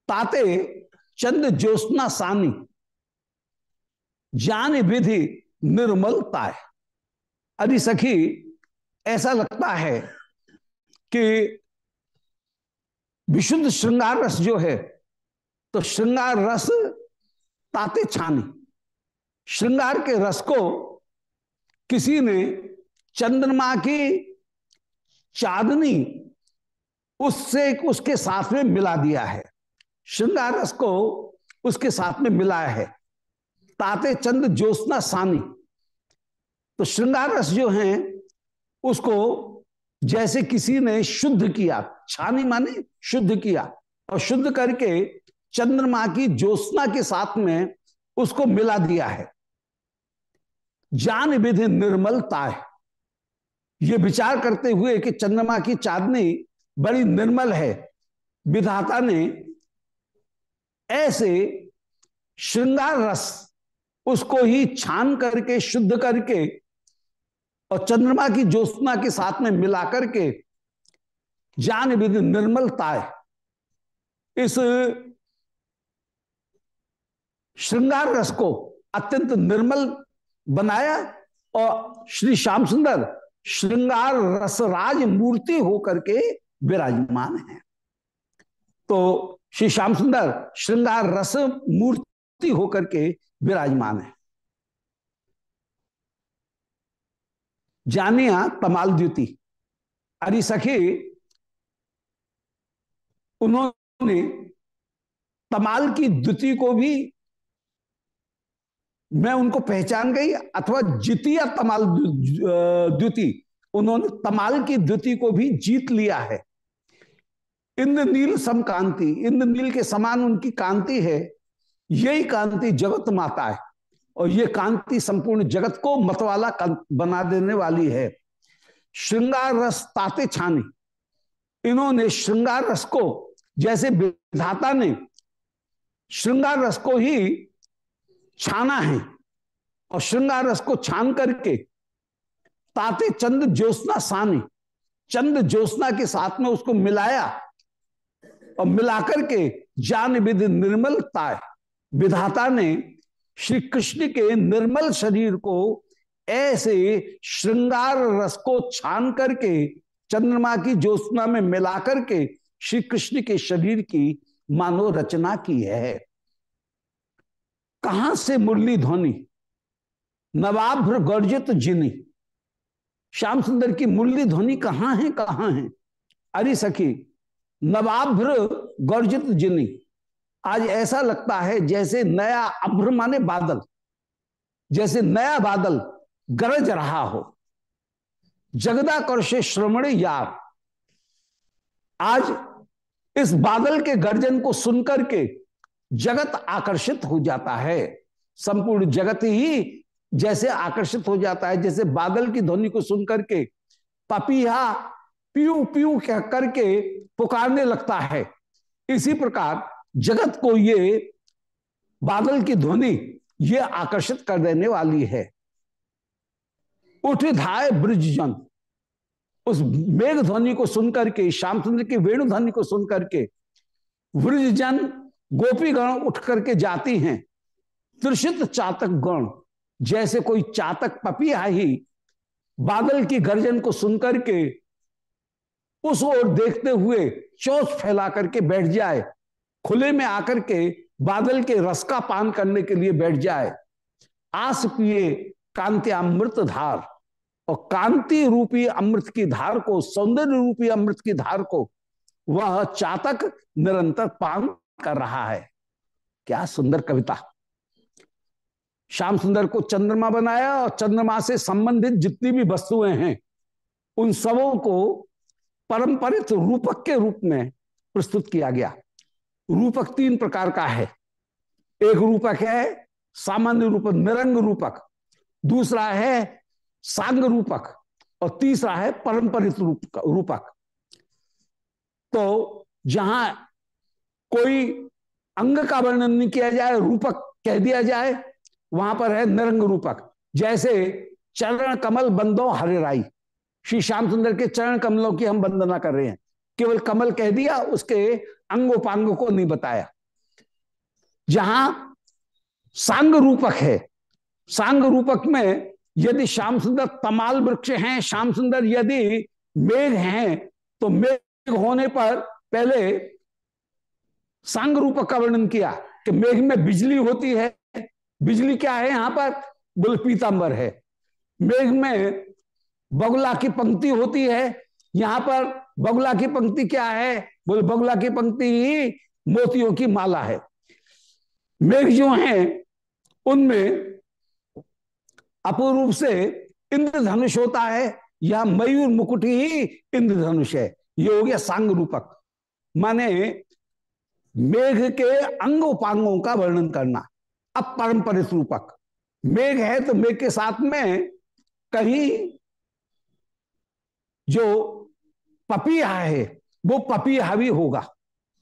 Speaker 1: ताते चंद ज्योत्ना सानी। जान विधि निर्मलता है। अरे सखी, ऐसा लगता है कि विशुद्ध श्रृंगार रस जो है तो श्रृंगार रस ताते छानी। श्रृंगार के रस को किसी ने चंद्रमा की चांदनी उससे उसके साथ में मिला दिया है। श्रृंगार रस को उसके साथ में मिलाया है। ताते चंद ज्योत्ना सानी। तो श्रृंगार रस जो है, उसको जैसे किसी ने शुद्ध किया, छानी माने, शुद्ध किया, और शुद्ध करके चंद्रमा की ज्योत्ना के साथ में उसको मिला दिया है। जान विधि निर्मलता है। ये विचार करते हुए कि चंद्रमा की चांदनी बड़ी निर्मल है। विधाता ने ऐसे श्रृंगार रस उसको ही छान करके, शुद्ध करके और चंद्रमा की ज्योत्ना के साथ में मिला करके ज्ञान विधि निर्मलता है इस श्रृंगार रस को अत्यंत निर्मल बनाया और श्री श्याम सुंदर श्रृंगार रसराज मूर्ति होकर के विराजमान है। तो श्री श्याम सुंदर श्रृंगार रस मूर्ति होकर के विराजमान है। जानिया तमाल द्युति अरे सखी, उन्होंने तमाल की द्युति को भी मैं उनको पहचान गई, अथवा जितिया तमाल द्युति उन्होंने तमाल की द्युति को भी जीत लिया है। इंद्र नील सम कांति इंद्र नील के समान उनकी कांति है। यही कांति जगत माता है और ये कांति संपूर्ण जगत को मतवाला बना देने वाली है। श्रृंगार रस ताते छाने। इन्होंने श्रृंगार रस को, जैसे विधाता ने श्रृंगार रस को ही छाना है और श्रृंगार रस को छान करके ताते चंद ज्योत्ना सानी। चंद ज्योत्ना के साथ में उसको मिलाया और मिलाकर के जान विधि निर्मलता विधाता ने श्री कृष्ण के निर्मल शरीर को ऐसे श्रृंगार रस को छान करके, चंद्रमा की ज्योत्ना में मिला करके श्री कृष्ण के शरीर की मानो रचना की है। कहाँ से मुरली ध्वनि? नवाभ्र गर्जित जिनी। श्याम सुंदर की मुरली ध्वनि कहाँ है कहाँ है? अरे सखी, नवाभ्र गर्जित जिनी। आज ऐसा लगता है जैसे नया अभ्र माने बादल, जैसे नया बादल गरज रहा हो। जगदा कर से श्रवण यार। आज इस बादल के गर्जन को सुनकर के जगत आकर्षित हो जाता है। संपूर्ण जगत ही जैसे आकर्षित हो जाता है, जैसे बादल की ध्वनि को सुनकर के पपीहा पीयू पीयू कह करके पुकारने लगता है। इसी प्रकार जगत को ये बादल की ध्वनि ये आकर्षित कर देने वाली है। उठ धाय ब्रजजन। उस मेघ ध्वनि को सुनकर के श्याम सुंदर की वेणु ध्वनि को सुनकर के वृजजन गोपी गण उठ करके जाती हैं। त्रिषित चातक गण, जैसे कोई चातक पपिया ही बादल की गर्जन को सुनकर के उस ओर देखते हुए चौथ फैला करके बैठ जाए। खुले में आकर के बादल के रस का पान करने के लिए बैठ जाए। आस पिए कांति अमृत धार और कांति रूपी अमृत की धार को, सौंदर्य रूपी अमृत की धार को वह चातक निरंतर पान कर रहा है। क्या सुंदर कविता। श्याम सुंदर को चंद्रमा बनाया और चंद्रमा से संबंधित जितनी भी वस्तुएँ हैं, उन सबों को परंपरित रूपक के रूप में प्रस्तुत किया गया। रूपक तीन प्रकार का है। एक रूपक है सामान्य रूपक, निरंग रूपक। दूसरा है सांग रूपक और तीसरा है परंपरित रूप रूपक। तो जहाँ कोई अंग का वर्णन नहीं किया जाए, रूपक कह दिया जाए, वहाँ पर है निरंग रूपक। जैसे चरण कमल बंदो हरे राई। श्री श्याम सुंदर के चरण कमलों की हम वंदना कर रहे हैं। केवल कमल कह दिया, उसके अंगोपांग को नहीं बताया। जहाँ सांग रूपक है, सांग रूपक में यदि श्याम सुंदर तमाल वृक्ष हैं, श्याम सुंदर यदि मेघ हैं तो मेघ होने पर पहले सांग रूपक का वर्णन किया कि मेघ में बिजली होती है। बिजली क्या है यहाँ पर? बुल पीताम्बर है। मेघ में बगुला की पंक्ति होती है। यहाँ पर बगुला की पंक्ति क्या है? बोल, बगुला की पंक्ति मोतियों की माला है। मेघ जो हैं, उनमें अपूर्व से इंद्रधनुष होता है, या मयूर मुकुट ही इंद्रधनुष है। ये हो गया सांग रूपक। माने मेघ के अंग उपांगों का वर्णन करना अब परंपरित रूपक। मेघ है तो मेघ के साथ में कहीं जो पपिया है वो पपिया भी होगा।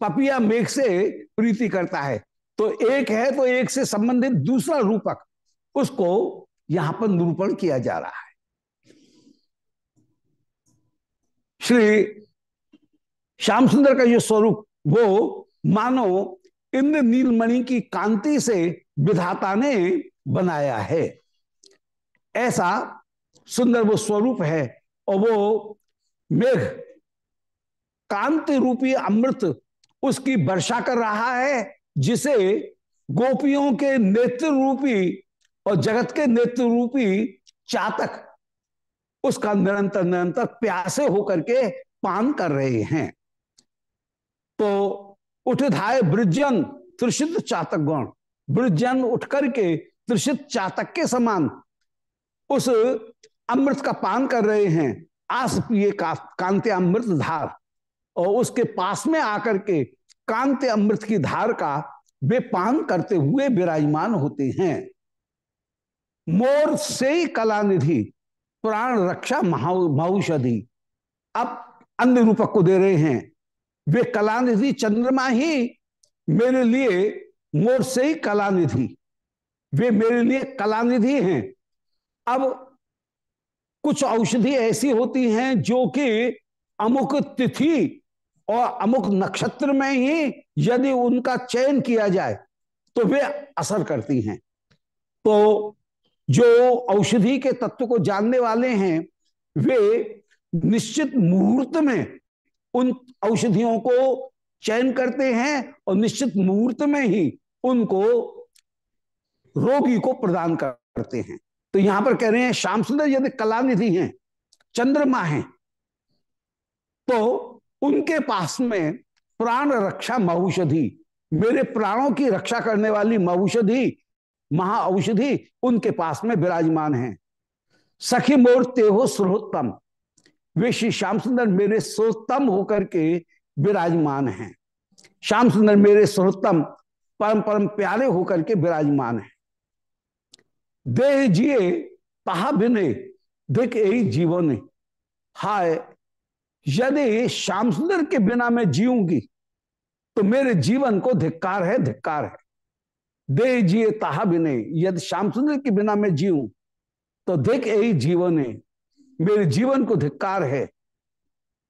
Speaker 1: पपिया मेघ से प्रीति करता है। तो एक है तो एक से संबंधित दूसरा रूपक, उसको यहाँ पर निरूपण किया जा रहा है। श्री श्याम सुंदर का ये स्वरूप, वो मानो इंद्र नीलमणि की कांति से विधाता ने बनाया है। ऐसा सुंदर वो स्वरूप है और वो मेघ कांति रूपी अमृत उसकी वर्षा कर रहा है, जिसे गोपियों के नेत्र रूपी और जगत के नेत्र रूपी चातक उसका निरंतर निरंतर प्यासे होकर के पान कर रहे हैं। तो उठधाय ब्रजन त्रिषित चातक गौण ब्रजन उठ करके त्रिषित चातक के समान उस अमृत का पान कर रहे हैं। आस पिए कांति अमृत धार और उसके पास में आकर के कांति अमृत की धार का वे पान करते हुए विराजमान होते हैं। मोर से कला निधि प्राण रक्षा महौषधि अब अन्य रूपक को दे रहे हैं। वे कला निधि चंद्रमा ही मेरे लिए मोर से ही कला निधि वे मेरे लिए कला निधि हैं। अब कुछ औषधि ऐसी होती हैं जो कि अमुक तिथि और अमुक नक्षत्र में ही यदि उनका चयन किया जाए तो वे असर करती हैं। तो जो औषधि के तत्व को जानने वाले हैं, वे निश्चित मुहूर्त में उन औषधियों को चयन करते हैं और निश्चित मुहूर्त में ही उनको रोगी को प्रदान करते हैं। तो यहाँ पर कह रहे हैं, श्याम सुंदर यदि कलानिधि हैं, चंद्रमा हैं तो उनके पास में प्राण रक्षा महौषधि, मेरे प्राणों की रक्षा करने वाली महौषधि, महाऔषधि उनके पास में विराजमान है। सखी मोर तेहो स्रोत्तम वे श्री श्याम सुंदर मेरे सोत्तम होकर के विराजमान हैं। श्याम सुंदर मेरे सर्वोत्तम, परम परम प्यारे होकर के विराजमान है। देह जिए तहा बिने, देख यही जीवन हाय यदि श्याम सुंदर के बिना मैं जीऊँगी तो मेरे जीवन को धिक्कार है धिक्कार है। दे जिए ताहा बिने यदि श्याम सुंदर के बिना मैं जीऊं तो देख यही जीवन है। मेरे जीवन को धिक्कार है।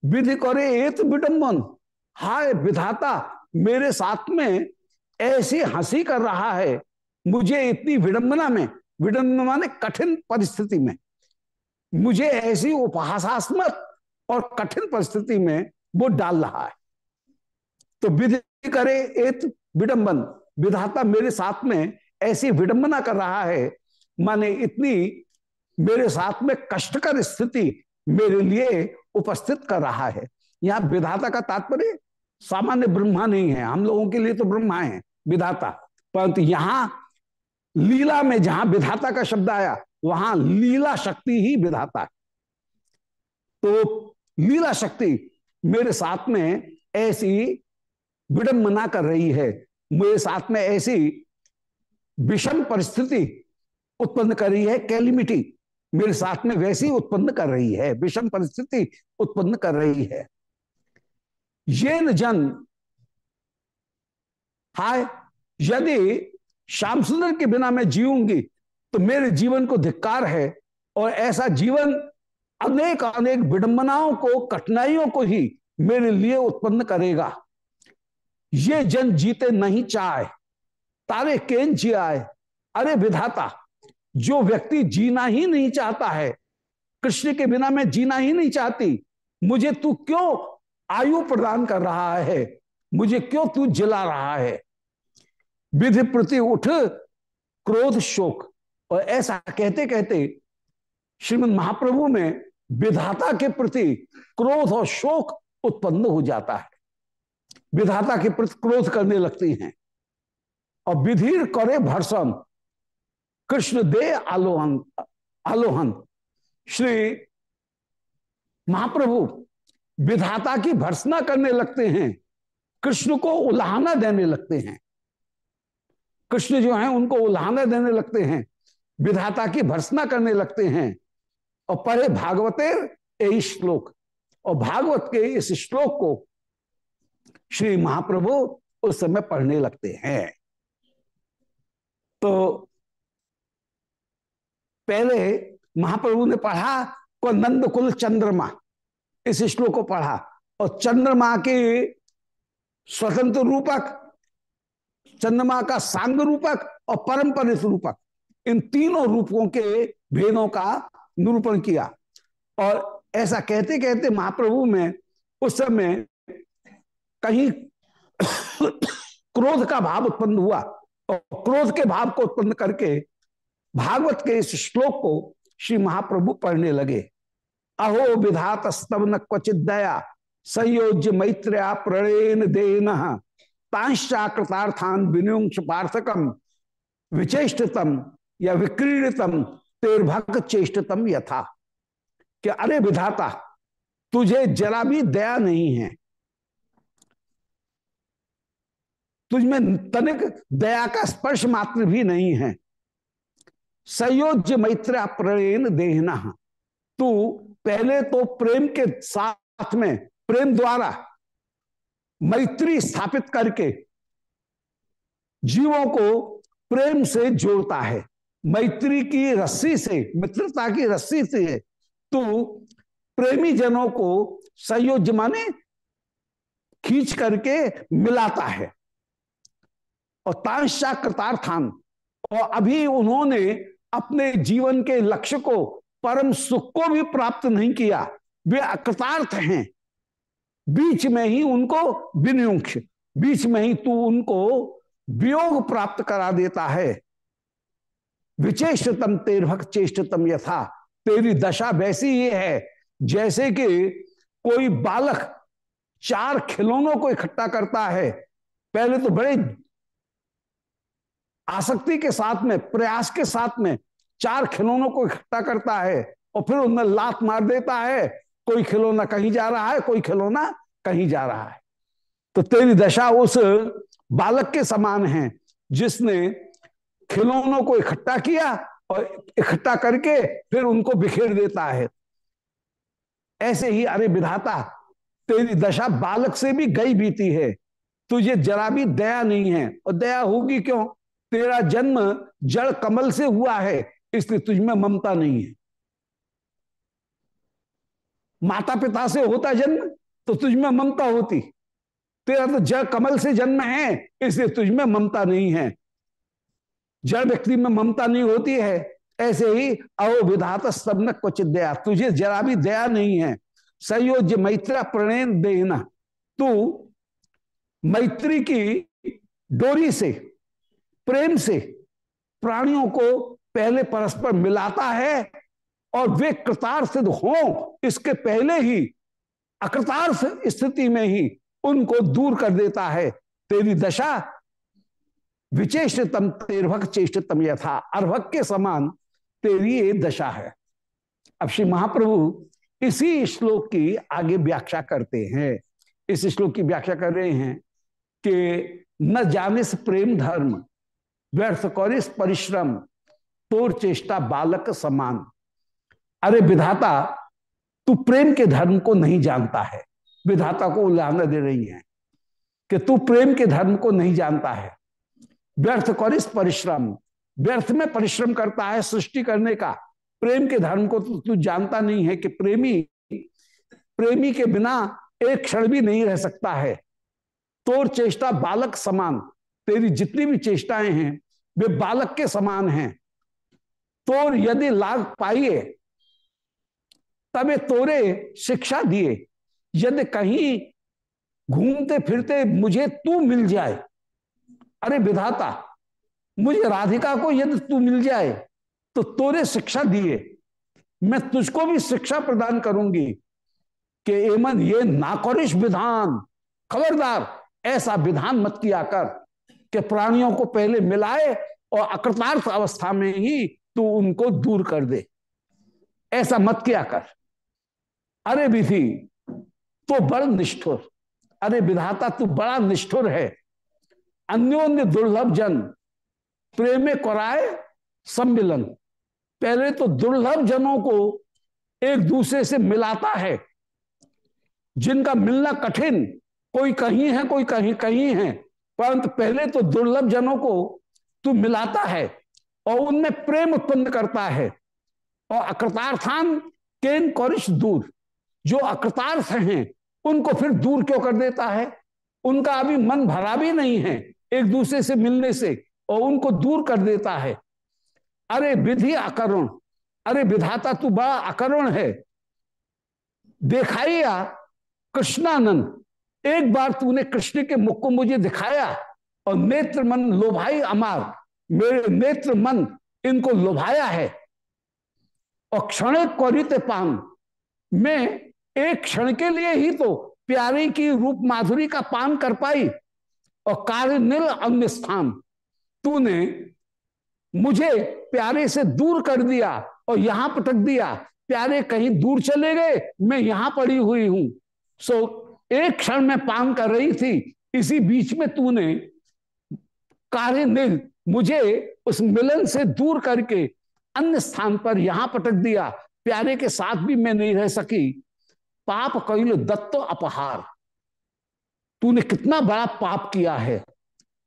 Speaker 1: विधि करे एक विडम्बन हाय विधाता, मेरे साथ में ऐसी हँसी कर रहा है। मुझे इतनी विडंबना में, विडंबना माने कठिन परिस्थिति में। मुझे ऐसी उपहासात्मक और कठिन परिस्थिति में वो डाल रहा है। तो विधि करे एक विडंबन। विधाता मेरे साथ में ऐसी विडंबना कर रहा है, माने इतनी मेरे साथ में कष्टकर स्थिति मेरे लिए उपस्थित कर रहा है। यहाँ विधाता का तात्पर्य, सामान्य ब्रह्मा नहीं है। हम लोगों के लिए तो ब्रह्मा है, विधाता। परंतु यहाँ लीला में जहाँ विधाता का शब्द आया, वहाँ लीला शक्ति ही विधाता है। तो लीला शक्ति मेरे साथ में ऐसी विडंबना कर रही है। मेरे साथ में ऐसी विषम परिस्थिति उत्पन्न कर रही है, कैलिमिटी मेरे साथ में वैसी उत्पन्न कर रही है, विषम परिस्थिति उत्पन्न कर रही है। ये न जन, हाय, यदि श्याम सुंदर के बिना मैं जीऊँगी तो मेरे जीवन को धिक्कार है और ऐसा जीवन अनेक अनेक विडंबनाओं को, कठिनाइयों को ही मेरे लिए उत्पन्न करेगा। ये जन जीते नहीं चाहे। तारे केन जियाए? अरे विधाता, जो व्यक्ति जीना ही नहीं चाहता है, कृष्ण के बिना मैं जीना ही नहीं चाहती, मुझे तू क्यों आयु प्रदान कर रहा है? मुझे क्यों तू जिला रहा है? विधि प्रति उठ, क्रोध शोक। और ऐसा कहते कहते श्रीमद महाप्रभु में विधाता के प्रति क्रोध और शोक उत्पन्न हो जाता है। विधाता के प्रति क्रोध करने लगती हैं। और विधीर करे भर्सन कृष्ण दे आलोहन आलोहन। श्री महाप्रभु, विधाता की भर्सना करने लगते हैं, कृष्ण को उल्हाना देने लगते हैं। कृष्ण जो है, उनको उल्हाना देने लगते हैं, विधाता की भर्सना करने लगते हैं। और पढ़े भागवते यही श्लोक। और भागवत के इस श्लोक को श्री महाप्रभु उस समय पढ़ने लगते हैं। तो पहले महाप्रभु ने पढ़ा, को नंद कुल चंद्रमा, इस श्लोक को पढ़ा। और चंद्रमा के स्वतंत्र रूपक, चंद्रमा का सांग रूपक और परंपरित रूपक, इन तीनों रूपों के भेदों का निरूपण किया। और ऐसा कहते कहते महाप्रभु में, उस समय कहीं क्रोध का भाव उत्पन्न हुआ। और क्रोध के भाव को उत्पन्न करके भागवत के इस श्लोक को श्री महाप्रभु पढ़ने लगे। अहो विधात स्तव न क्वचित दया, संयोज्य मैत्र्या प्रणेन देन, तांश्चाकृतार्थान विनियुंश पार्थकम विचेषतम या विक्रीड़तम तेरभक चेष्टतम यथा। कि अरे विधाता, तुझे जरा भी दया नहीं है। तुझमें तनिक दया का स्पर्श मात्र भी नहीं है। संयोज्य मैत्र प्रेम देहना। तू पहले तो प्रेम के साथ में, प्रेम द्वारा मैत्री स्थापित करके जीवों को प्रेम से जोड़ता है। मैत्री की रस्सी से, मित्रता की रस्सी से तू प्रेमी जनों को संयोज्य माने खींच करके मिलाता है। और तांशा कृतार्थान, और अभी उन्होंने अपने जीवन के लक्ष्य को, परम सुख को भी प्राप्त नहीं किया। वे अकृतार्थ हैं। बीच में ही उनको विनियुक्ष बीच में ही तू उनको वियोग प्राप्त करा देता है। विचेषतम तेरभक चेष्टतम यथा। तेरी दशा वैसी ही है, जैसे कि कोई बालक चार खिलौनों को इकट्ठा करता है। पहले तो बड़े आसक्ति के साथ में, प्रयास के साथ में चार खिलौनों को इकट्ठा करता है और फिर उनमें लात मार देता है, कोई खिलौना कहीं जा रहा है, कोई खिलौना कहीं जा रहा है। तो तेरी दशा उस बालक के समान है, जिसने खिलौनों को इकट्ठा किया और इकट्ठा करके फिर उनको बिखेर देता है। ऐसे ही, अरे विधाता, तेरी दशा बालक से भी गई बीती है। तुझे जरा भी दया नहीं है। और दया होगी क्यों? तेरा जन्म जड़ कमल से हुआ है, इसलिए तुझमें ममता नहीं है। माता पिता से होता जन्म तो तुझमें ममता होती। तेरा तो जड़ कमल से जन्म है, इसलिए तुझमें ममता नहीं है। जड़ व्यक्ति में ममता नहीं होती है। ऐसे ही अवविधात स्तब्न क्वचित दया। तुझे जरा भी दया नहीं है। संयोज्य मैत्रा प्रणयन देना तू मैत्री की डोरी से, प्रेम से प्राणियों को पहले परस्पर मिलाता है और वे कृतार्थ हो। इसके पहले ही अकृतार्थ स्थिति में ही उनको दूर कर देता है। तेरी दशा विचेषतम तेरभक चेष्टतम यथा। अर्भक के समान तेरी ये दशा है। अब श्री महाप्रभु इसी श्लोक की आगे व्याख्या करते हैं। इस श्लोक की व्याख्या कर रहे हैं कि न जानिस प्रेम धर्म, व्यर्थ कौरिस परिश्रम, तोर चेष्टा बालक समान। अरे विधाता, तू प्रेम के धर्म को नहीं जानता है। विधाता को उल्लाना दे रही है कि तू प्रेम के धर्म को नहीं जानता है। व्यर्थ कौरिस परिश्रम। व्यर्थ में परिश्रम करता है सृष्टि करने का। प्रेम के धर्म को तो तू जानता नहीं है कि प्रेमी प्रेमी के बिना एक क्षण भी नहीं रह सकता है। तोर चेष्टा बालक समान, तेरी जितनी भी चेष्टाएँ हैं, वे बालक के समान हैं। तोर यदि लाग पाइए, तबे तोरे शिक्षा दिए। यदि कहीं घूमते फिरते मुझे तू मिल जाए। अरे विधाता, मुझे राधिका को यदि तू मिल जाए तो तोरे शिक्षा दिए। मैं तुझको भी शिक्षा प्रदान करूँगी कि एमन ये नाकोरिश विधान, खबरदार, ऐसा विधान मत किया कर कि प्राणियों को पहले मिलाए और अकृतार्थ अवस्था में ही तू उनको दूर कर दे। ऐसा मत किया कर। अरे विधि तो बड़ निष्ठुर। अरे विधाता, तू बड़ा निष्ठुर है। अन्योन्य दुर्लभ जन, प्रेमे कराए सम्मिलन। पहले तो दुर्लभ जनों को एक दूसरे से मिलाता है। जिनका मिलना कठिन, कोई कहीं है, कोई कहीं कहीं है, परंतु पहले तो दुर्लभ जनों को तू मिलाता है और उनमें प्रेम उत्पन्न करता है। और अकृतार्थान केन कौरिश दूर? जो अकृतार्थ हैं, उनको फिर दूर क्यों कर देता है? उनका अभी मन भरा भी नहीं है। एक दूसरे से मिलने से और उनको दूर कर देता है। अरे विधि अकरुण अरे विधाता तू बड़ा अकरुण है। दिखाइया, कृष्णानंद, एक बार तूने कृष्ण के मुख को मुझे दिखाया और नेत्र मन लोभाई अमार, मेरे नेत्र मन इनको लोभाया है। और क्षण कौरित पान, मैं एक क्षण के लिए ही तो प्यारे की रूप माधुरी का पान कर पाई। और कार्य निल अन्य स्थान। तूने मुझे प्यारे से दूर कर दिया और यहाँ पटक दिया। प्यारे कहीं दूर चले गए, मैं यहाँ पड़ी हुई हूँ। सो एक क्षण में पान कर रही थी। इसी बीच में तूने कार्य निल मुझे उस मिलन से दूर करके अन्य स्थान पर यहाँ पटक दिया। प्यारे के साथ भी मैं नहीं रह सकी। पाप कैल दत्त अपहार। तूने कितना बड़ा पाप किया है।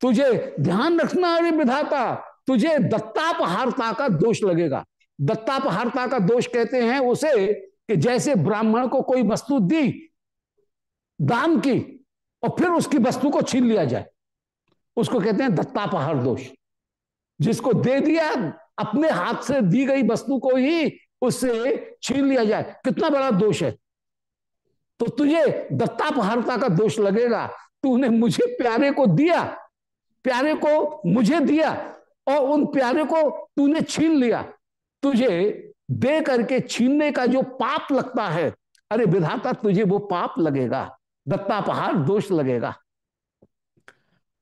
Speaker 1: तुझे ध्यान रखना अरे विधाता। तुझे दत्तापहारता का दोष लगेगा। दत्तापहारता का दोष कहते हैं उसे कि जैसे ब्राह्मण को कोई वस्तु दी, दान की, और फिर उसकी वस्तु को छीन लिया जाए। उसको कहते हैं दत्तापहार दोष। जिसको दे दिया, अपने हाथ से दी गई वस्तु को ही उससे छीन लिया जाए। कितना बड़ा दोष है। तो तुझे दत्तापहारता का दोष लगेगा। तूने मुझे प्यारे को दिया, प्यारे को मुझे दिया, और उन प्यारे को तूने छीन लिया। तुझे दे करके छीनने का जो पाप लगता है, अरे विधाता, तुझे वो पाप लगेगा, दत्तापहार दोष लगेगा।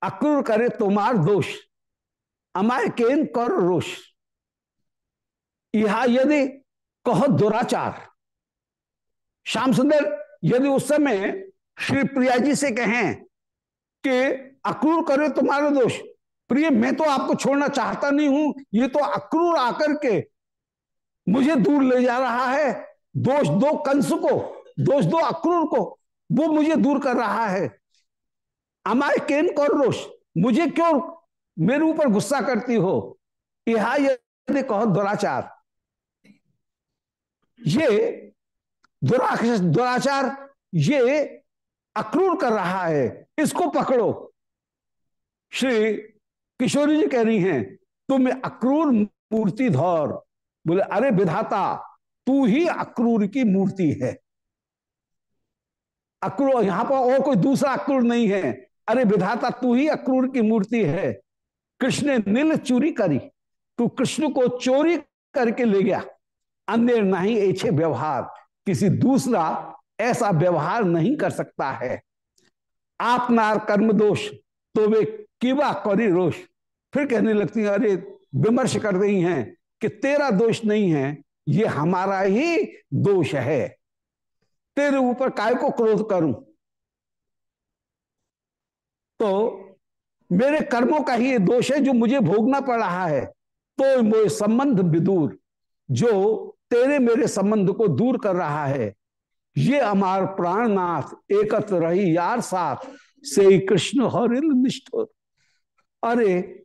Speaker 1: अक्रूर करे तुम्हार दोष, अमाय केन कर रोष। यहा यदि कहो दुराचार, श्याम सुंदर यदि उस समय श्री प्रिया जी से कहें कि अक्रूर करे तुम्हारा दोष, प्रिय, मैं तो आपको छोड़ना चाहता नहीं हूँ, ये तो अक्रूर आकर के मुझे दूर ले जा रहा है। दोष दो कंस को, दोष दो अक्रूर को, वो मुझे दूर कर रहा है। हमारे केन कौर रोष मुझे क्यों मेरे ऊपर गुस्सा करती हो? यह कहो दुराचार। ये दुराचार, ये अक्रूर कर रहा है। इसको पकड़ो। श्री किशोरी जी कह रही हैं, तुम अक्रूर मूर्ति धौर। बोले, अरे विधाता, तू ही अक्रूर की मूर्ति है। अक्रूर, यहाँ पर और कोई दूसरा अक्रूर नहीं है। अरे विधाता, तू ही अक्रूर की मूर्ति है। कृष्ण ने नील चोरी करी। तू कृष्ण को चोरी करके ले गया। अन्य नहीं ऐसे व्यवहार। किसी दूसरा ऐसा व्यवहार नहीं कर सकता है। आप नार कर्म दोष तो वे किवा करी रोष। फिर कहने लगती हैं, अरे, विमर्श कर रही हैं कि तेरा दोष नहीं है, ये हमारा ही दोष है। तेरे ऊपर काय को क्रोध करूँ? तो मेरे कर्मों का ही दोष है जो मुझे भोगना पड़ रहा है। तो वो संबंध विदूर, जो तेरे मेरे संबंध को दूर कर रहा है। ये अमार प्राणनाथ एकत्र रही यार साथ। से कृष्ण हरिल निष्ठुर। अरे,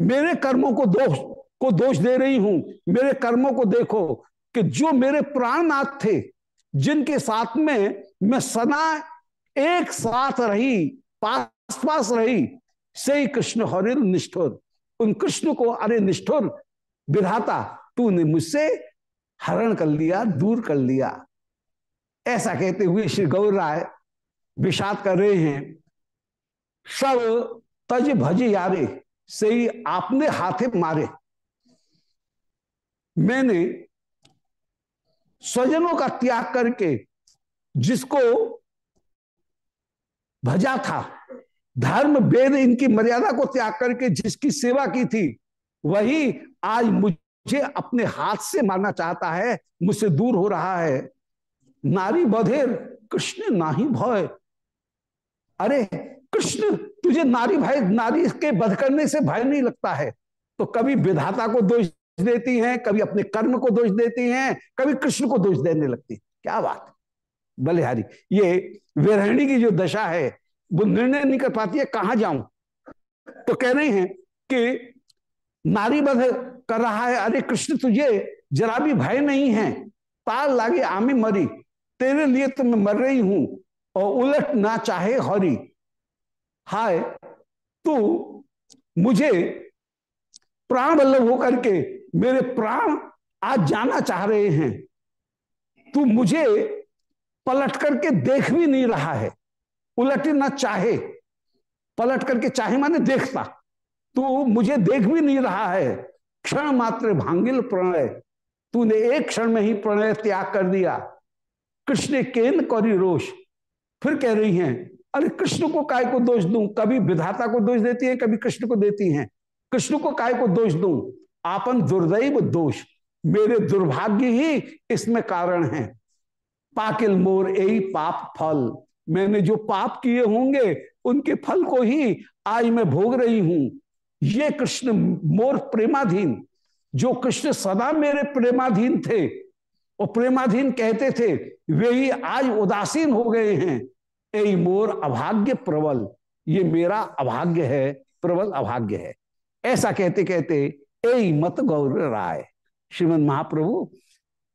Speaker 1: मेरे कर्मों को दोष को दोष दे रही हूँ। मेरे कर्मों को देखो कि जो मेरे प्राणनाथ थे, जिनके साथ में मैं सदा एक साथ रही पास पास रही से कृष्ण हरिल निष्ठुर। उन कृष्ण को अरे निष्ठुर विधाता तूने मुझसे हरण कर लिया, दूर कर लिया। ऐसा कहते हुए श्री गौर राय विषाद कर रहे हैं, सब तज भज यारे से ही आपने हाथे मारे। मैंने स्वजनों का त्याग करके जिसको भजा था, धर्म, वेद इनकी मर्यादा को त्याग करके जिसकी सेवा की थी, वही आज मुझे अपने हाथ से मारना चाहता है, मुझसे दूर हो रहा है। नारी बधेर कृष्ण नाही भय। अरे, कृष्ण, तुझे नारी भाई नारी के बध करने से भय नहीं लगता है। तो कभी विधाता को दोष देती हैं, कभी अपने कर्म को दोष देती हैं, कभी कृष्ण को दोष देने लगती। क्या बात। बलिहारी, ये विरहणी की जो दशा है, वो निर्णय नहीं कर पाती है, कहाँ जाऊँ? तो कह रहे हैं कि नारी बध कर रहा है, अरे कृष्ण तुझे जरा भी भय नहीं है। ताल लागे आमी मरी, तेरे लिए तो मैं मर रही हूँ, और उलट ना चाहे हरी। हाय, तू मुझे प्राण बल्लभ होकर के मेरे प्राण आज जाना चाह रहे हैं। तू मुझे पलट करके देख भी नहीं रहा है। उलट ना चाहे, पलट करके चाहे माने देखता। तू मुझे देख भी नहीं रहा है। क्षण मात्र भांगिल प्रणय। तूने एक क्षण में ही प्रणय त्याग कर दिया। कृष्ण केन करी रोष? फिर कह रही हैं, अरे, कृष्ण को काय को दोष दूँ? कभी विधाता को दोष देती है, कभी कृष्ण को देती हैं। कृष्ण को काय को दोष दूँ? आपन दुर्दैव दोष। मेरे दुर्भाग्य ही इसमें कारण है। पाकिल मोर यही पाप फल। मैंने जो पाप किए होंगे, उनके फल को ही आज मैं भोग रही हूँ। ये कृष्ण मोर प्रेमाधीन, जो कृष्ण सदा मेरे प्रेमाधीन थे, और प्रेमाधीन कहते थे, वे ही आज उदासीन हो गए हैं। ए मोर अभाग्य प्रबल, ये मेरा अभाग्य है, प्रबल अभाग्य है। ऐसा कहते कहते ए मत गौर राय। श्रीमद महाप्रभु,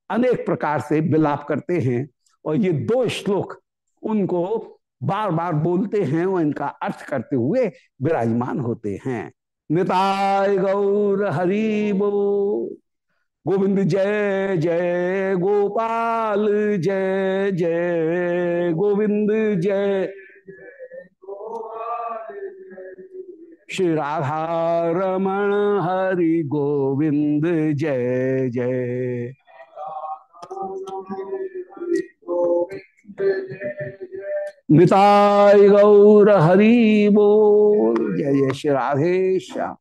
Speaker 1: अनेक प्रकार से विलाप करते हैं, और ये दो श्लोक उनको बार बार बोलते हैं, और इनका अर्थ करते हुए विराजमान होते हैं। निताय गौर हरि बो। गोविंद जय जय गोपाल, जय जय गोविंद, जय। श्री राधा रमण हरि गोविंद, जय जय। निताय गौर हरि बोल। जय जय श्री राधे श्याम।